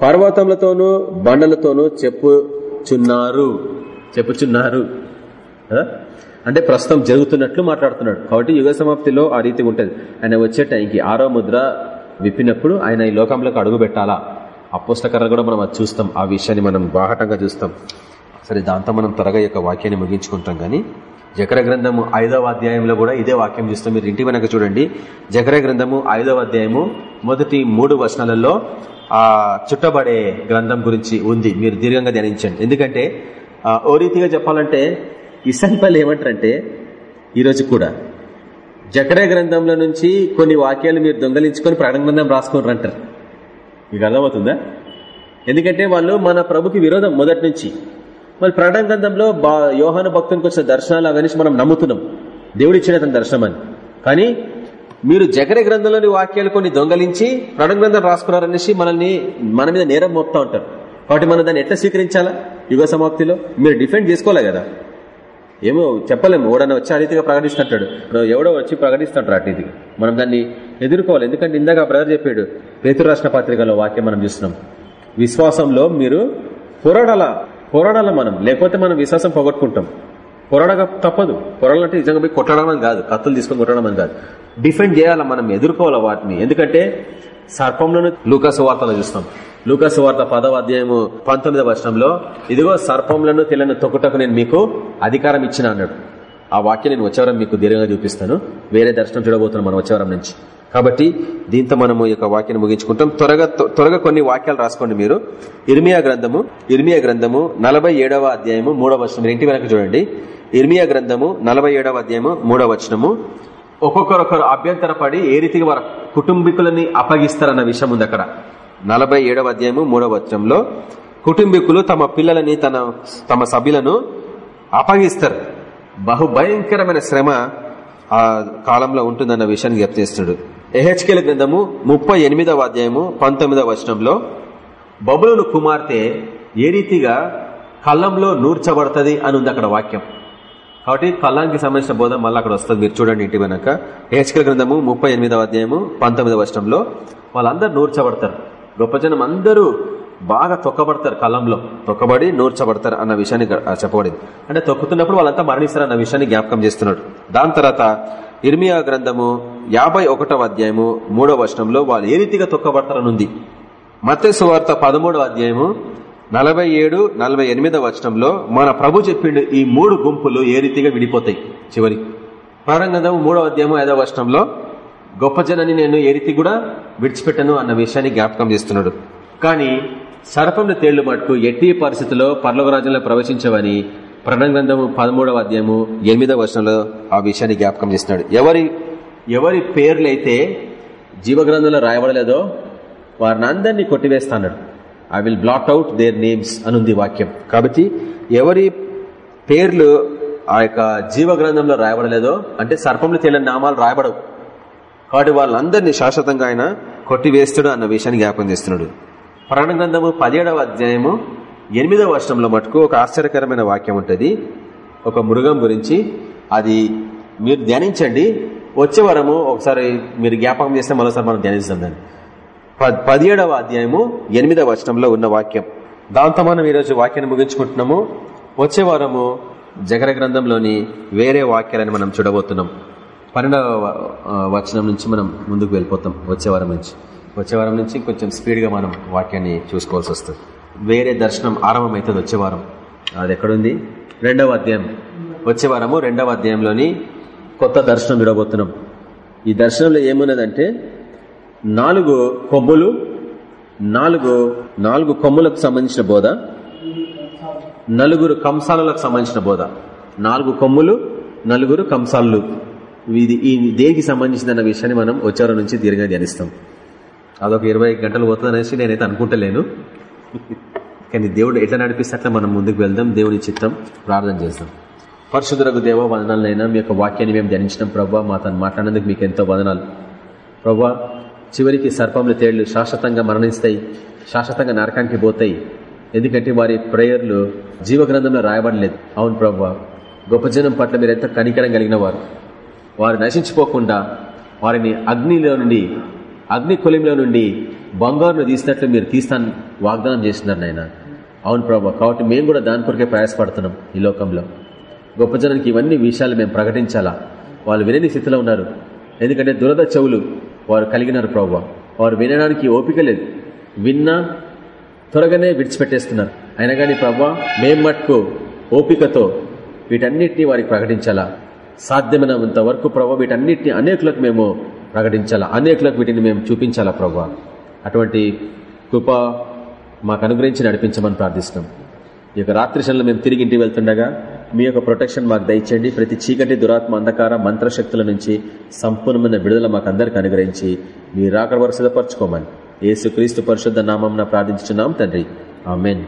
పర్వతములతోనూ బండలతోనూ చెప్పు చెప్పుచున్నారు. చెప్పుచున్నారు. అంటే ప్రస్తుతం జరుగుతున్నట్లు మాట్లాడుతున్నాడు. కాబట్టి యుగ సమాప్తిలో ఆ రీతి ఉంటుంది. ఆయన వచ్చే టైంకి ఆరో ముద్ర విప్పినప్పుడు ఆయన ఈ లోకంలోకి అడుగు పెట్టాలా? అపోస్తకర్ర కూడా మనం అది చూస్తాం. ఆ విషయాన్ని మనం బాహటంగా చూస్తాం. సరే దాంతో మనం త్వరగా యొక్క వాక్యాన్ని ముగించుకుంటాం కానీ జకర గ్రంథము ఐదవ అధ్యాయంలో కూడా ఇదే వాక్యం చూస్తాం. మీరు ఇంటి వెనక చూడండి. జకర గ్రంథము ఐదవ అధ్యాయము మొదటి మూడు వచనాలలో ఆ చుట్టబడే గ్రంథం గురించి ఉంది. మీరు దీర్ఘంగా ధ్యానించండి. ఎందుకంటే ఓ రీతిగా చెప్పాలంటే ఇసన్పల్లి ఏమంటారంటే ఈరోజు కూడా జకరే గ్రంథంలో నుంచి కొన్ని వాక్యాలు మీరు దొంగలించుకొని ప్రకటన గ్రంథం రాసుకున్నారు అంటారు. మీకు అర్థమవుతుందా? ఎందుకంటే వాళ్ళు మన ప్రభుకి విరోధం మొదటి నుంచి. మరి ప్రకటన గ్రంథంలో బా యోహాను భక్తునికి వచ్చిన దర్శనాలు అవన్నీ మనం నమ్ముతున్నాం. దేవుడిచ్చిన తన దర్శనం అని. కానీ మీరు జకరే గ్రంథంలోని వాక్యాలు కొన్ని దొంగలించి ప్రకటన గ్రంథం రాసుకున్నారనేసి మనల్ని మన మీద నేరం మోపుతా ఉంటారు. కాబట్టి మనం దాన్ని ఎట్లా స్వీకరించాలా? యుగ సమాప్తిలో? మీరు డిఫెండ్ చేసుకోలే కదా. ఏమో చెప్పలేము. ఎవడన్నా వచ్చి ఆ రీతిగా ప్రకటిస్తుంటాడు. ఎవడో వచ్చి ప్రకటిస్తుంటారు ఆ రీతిగా. మనం దాన్ని ఎదుర్కోవాలి. ఎందుకంటే ఇందాక బ్రదర్ చెప్పాడు పేతురు రాష్ట్ర పత్రికలో వాక్యం మనం చూస్తున్నాం. విశ్వాసంలో మీరు పోరాడాల? పోరాడాల మనం? లేకపోతే మనం విశ్వాసం పోగొట్టుకుంటాం. పొరడగా తప్పదు. పోరాడాలంటే నిజంగా పోయి కొట్టడం కాదు కత్తులు తీసుకొని కొట్టడం అని కాదు. డిఫెండ్ చేయాలా మనం ఎదుర్కోవాలి వాటిని? ఎందుకంటే సర్పంలోను లూకాసు వార్తలో చూస్తాం. లూకాసు వార్త పదవ అధ్యాయము పంతొమ్మిదవ వర్షంలో ఇదిగో సర్పంలను తెల్లని తొక్కుటకు నేను మీకు అధికారం ఇచ్చిన అన్నాడు. ఆ వాక్యం నేను వచ్చేవరం మీకు దీర్ఘంగా చూపిస్తాను. వేరే దర్శనం చూడబోతున్నాం మనం వచ్చేవరం నుంచి. కాబట్టి దీంతో మనము ఈ యొక్క వాక్యాన్ని ముగించుకుంటాం. త్వరగా త్వరగా కొన్ని వాక్యాలు రాసుకోండి మీరు. ఇర్మియా గ్రంథము ఇర్మియా గ్రంథము నలభై అధ్యాయము మూడవ వచనం. ఇంటి వెనక చూడండి. ఇర్మియా గ్రంథము నలభై అధ్యాయము మూడవ వచనము. ఒక్కొక్కరొకరు అభ్యంతరపడి ఏ రీతిగా వారి కుటుంబీకులని అప్పగిస్తారన్న విషయం ఉంది అక్కడ. నలభై ఏడవ అధ్యాయము మూడవ వచనంలో కుటుంబీకులు తమ పిల్లలని తన తమ సభ్యులను అప్పగిస్తారు. బహు భయంకరమైన శ్రమ ఆ కాలంలో ఉంటుందన్న విషయాన్ని జ్ఞప్తిస్తున్నాడు. ఎహెచ్కేల గ్రంథము ముప్పై ఎనిమిదవ అధ్యాయము పంతొమ్మిదవ వచనంలో బబులను కుమార్తె ఏ రీతిగా కళ్ళంలో నూర్చబడుతుంది అని ఉంది అక్కడ వాక్యం. కాబట్టి కళ్ళానికి సంబంధించిన బోధ మళ్ళీ అక్కడ వస్తుంది. మీరు చూడండి ఇంటి వెనక. హెచ్కల గ్రంథము ముప్పై ఎనిమిదవ అధ్యాయము పంతొమ్మిదవ వర్షంలో వాళ్ళందరూ నూర్చబడతారు. గొప్ప జనం అందరూ బాగా తొక్కబడతారు కళ్ళంలో. తొక్కబడి నూర్చబడతారు అన్న విషయాన్ని చెప్పబడింది. అంటే తొక్కుతున్నప్పుడు వాళ్ళంతా మరణిస్తారు అన్న విషయాన్ని జ్ఞాపకం చేస్తున్నాడు. దాని తర్వాత ఇర్మియా గ్రంథము యాభై ఒకటవ అధ్యాయము మూడవ వర్షంలో వాళ్ళు ఏ రీతిగా తొక్కబడతారని ఉంది మత్స్సు వార్త పదమూడవ అధ్యాయము నలభై ఏడు నలభై ఎనిమిదవ వచనంలో మన ప్రభు చెప్పిండు ఈ మూడు గుంపులు ఏ రీతిగా విడిపోతాయి చివరి. ప్రారంగంధము మూడవ అధ్యాయము ఐదవ వచనంలో గొప్ప జనని నేను ఏ రీతి కూడా విడిచిపెట్టను అన్న విషయాన్ని జ్ఞాపకం చేస్తున్నాడు. కానీ సర్పంను తేళ్ళు మటుకు ఎట్టి పరిస్థితుల్లో పర్లోక ప్రవేశించవని ప్రణగ్రంథము పదమూడవ అధ్యాయము ఎనిమిదవ వర్షంలో ఆ విషయాన్ని జ్ఞాపకం చేస్తున్నాడు. ఎవరి ఎవరి పేర్లైతే జీవగ్రంథంలో రాయబడలేదో వారిని అందరినీ కొట్టివేస్తాడు I will blot out their names అనుంది వాక్యం. కాబట్టి ఎవరి పేర్లు ఆ యొక్క జీవ గ్రంథంలో రాయబడలేదో అంటే సర్పంలో తేలిన నామాలు రాయబడవు. కాబట్టి వాళ్ళందరినీ శాశ్వతంగా ఆయన కొట్టివేస్తాడు అన్న విషయాన్ని జ్ఞాపకం చేస్తున్నాడు. గ్రంథము పదిహేడవ అధ్యాయము ఎనిమిదవ వర్షంలో మటుకు ఒక ఆశ్చర్యకరమైన వాక్యం ఉంటుంది. ఒక మృగం గురించి. అది మీరు ధ్యానించండి. వచ్చే వారము ఒకసారి మీరు జ్ఞాపకం చేస్తే మరోసారి మనం ధ్యానిస్తాం దాన్ని. పదిహేడవ అధ్యాయము ఎనిమిదవ వచనంలో ఉన్న వాక్యం. దాంతో మనం ఈరోజు వాక్యాన్ని ముగించుకుంటున్నాము. వచ్చే వారము జగర గ్రంథంలోని వేరే వాక్యాలని మనం చూడబోతున్నాం. పన్నెండవ వచనం నుంచి మనం ముందుకు వెళ్ళిపోతాం. వచ్చే వారం నుంచి. వచ్చే వారం నుంచి కొంచెం స్పీడ్గా మనం వాక్యాన్ని చూసుకోవాల్సి వస్తుంది. వేరే దర్శనం ఆరంభం అవుతుంది వచ్చే వారం. అది ఎక్కడుంది? రెండవ అధ్యాయం. వచ్చే వారము రెండవ అధ్యాయంలోని కొత్త దర్శనం విడబోతున్నాం ఈ దర్శనంలో ఏమున్నదంటే నాలుగు కొమ్ములు నాలుగు నాలుగు కొమ్ములకు సంబంధించిన బోధ నలుగురు కంసాలకు సంబంధించిన బోధ. నాలుగు కొమ్ములు నలుగురు కంసాలు. ఇది ఈ దేనికి సంబంధించిందన్న విషయాన్ని మనం వచ్చేవారం నుంచి దీర్ఘంగా ధ్యానిస్తాం. అదొక ఇరవై గంటలు పోతుంది అనేసి నేనైతే అనుకుంటలేను. కానీ దేవుడు ఎట్లా నడిపిస్తే అట్లా మనం ముందుకు వెళ్దాం దేవుని చిత్తం ప్రార్థన చేస్తాం పరిశుద్ధులకు దేవ వదనాలైనా మీ యొక్క వాక్యాన్ని మేము ధ్యానించడం ప్రభావ మా తను మాట్లాడినందుకు మీకు ఎంతో వదనాలు. ప్రభా చివరికి సర్పములు తేళ్ళు శాశ్వతంగా మరణిస్తాయి శాశ్వతంగా నరకానికి పోతాయి. ఎందుకంటే వారి ప్రేయర్లు జీవగ్రంథంలో రాయబడలేదు. అవును ప్రభా గొప్ప జనం పట్ల మీరు ఎంత కనికరం కలిగిన వారు. వారు నశించిపోకుండా వారిని అగ్నిలో నుండి అగ్ని నుండి బంగారును తీసినట్లు మీరు తీస్తాను వాగ్దానం చేసినారు నాయన. అవును ప్రభా కాబట్టి మేము కూడా దాని కొరకే ప్రయాసపడుతున్నాం ఈ లోకంలో. గొప్ప జనానికి ఇవన్నీ విషయాలు మేము ప్రకటించాలా? వాళ్ళు వినని స్థితిలో ఉన్నారు. ఎందుకంటే దురద చెవులు వారు కలిగినారు ప్రభు. వారు వినడానికి ఓపిక లేదు. విన్నా త్వరగానే విడిచిపెట్టేస్తున్నారు. అయినా కానీ ప్రభా మేం మట్టుకు ఓపికతో వీటన్నిటిని వారికి ప్రకటించాలా? సాధ్యమైనంత వరకు ప్రభావ వీటన్నిటిని అనేకులకు మేము ప్రకటించాలా? అనేకులకు వీటిని మేము చూపించాలా ప్రభు? అటువంటి కృప మాకు అనుగ్రహించి నడిపించమని ప్రార్థిస్తున్నాం. ఈ యొక్క రాత్రి శనిలో మేము తిరిగి ఇంటికి వెళ్తుండగా మీ యొక్క ప్రొటెక్షన్ మాకు దయచేయండి. ప్రతి చీకటి దురాత్మ అంధకార మంత్రశక్తుల నుంచి సంపూర్ణమైన విడుదల మాకు అందరికి అనుగ్రహించి మీరు రాక వరుసపరచుకోమని సిద్ధపరచుకోమని. క్రీస్తు పరిశుద్ధ నామం ప్రార్థించున్నాం తండ్రి. ఆమెన్.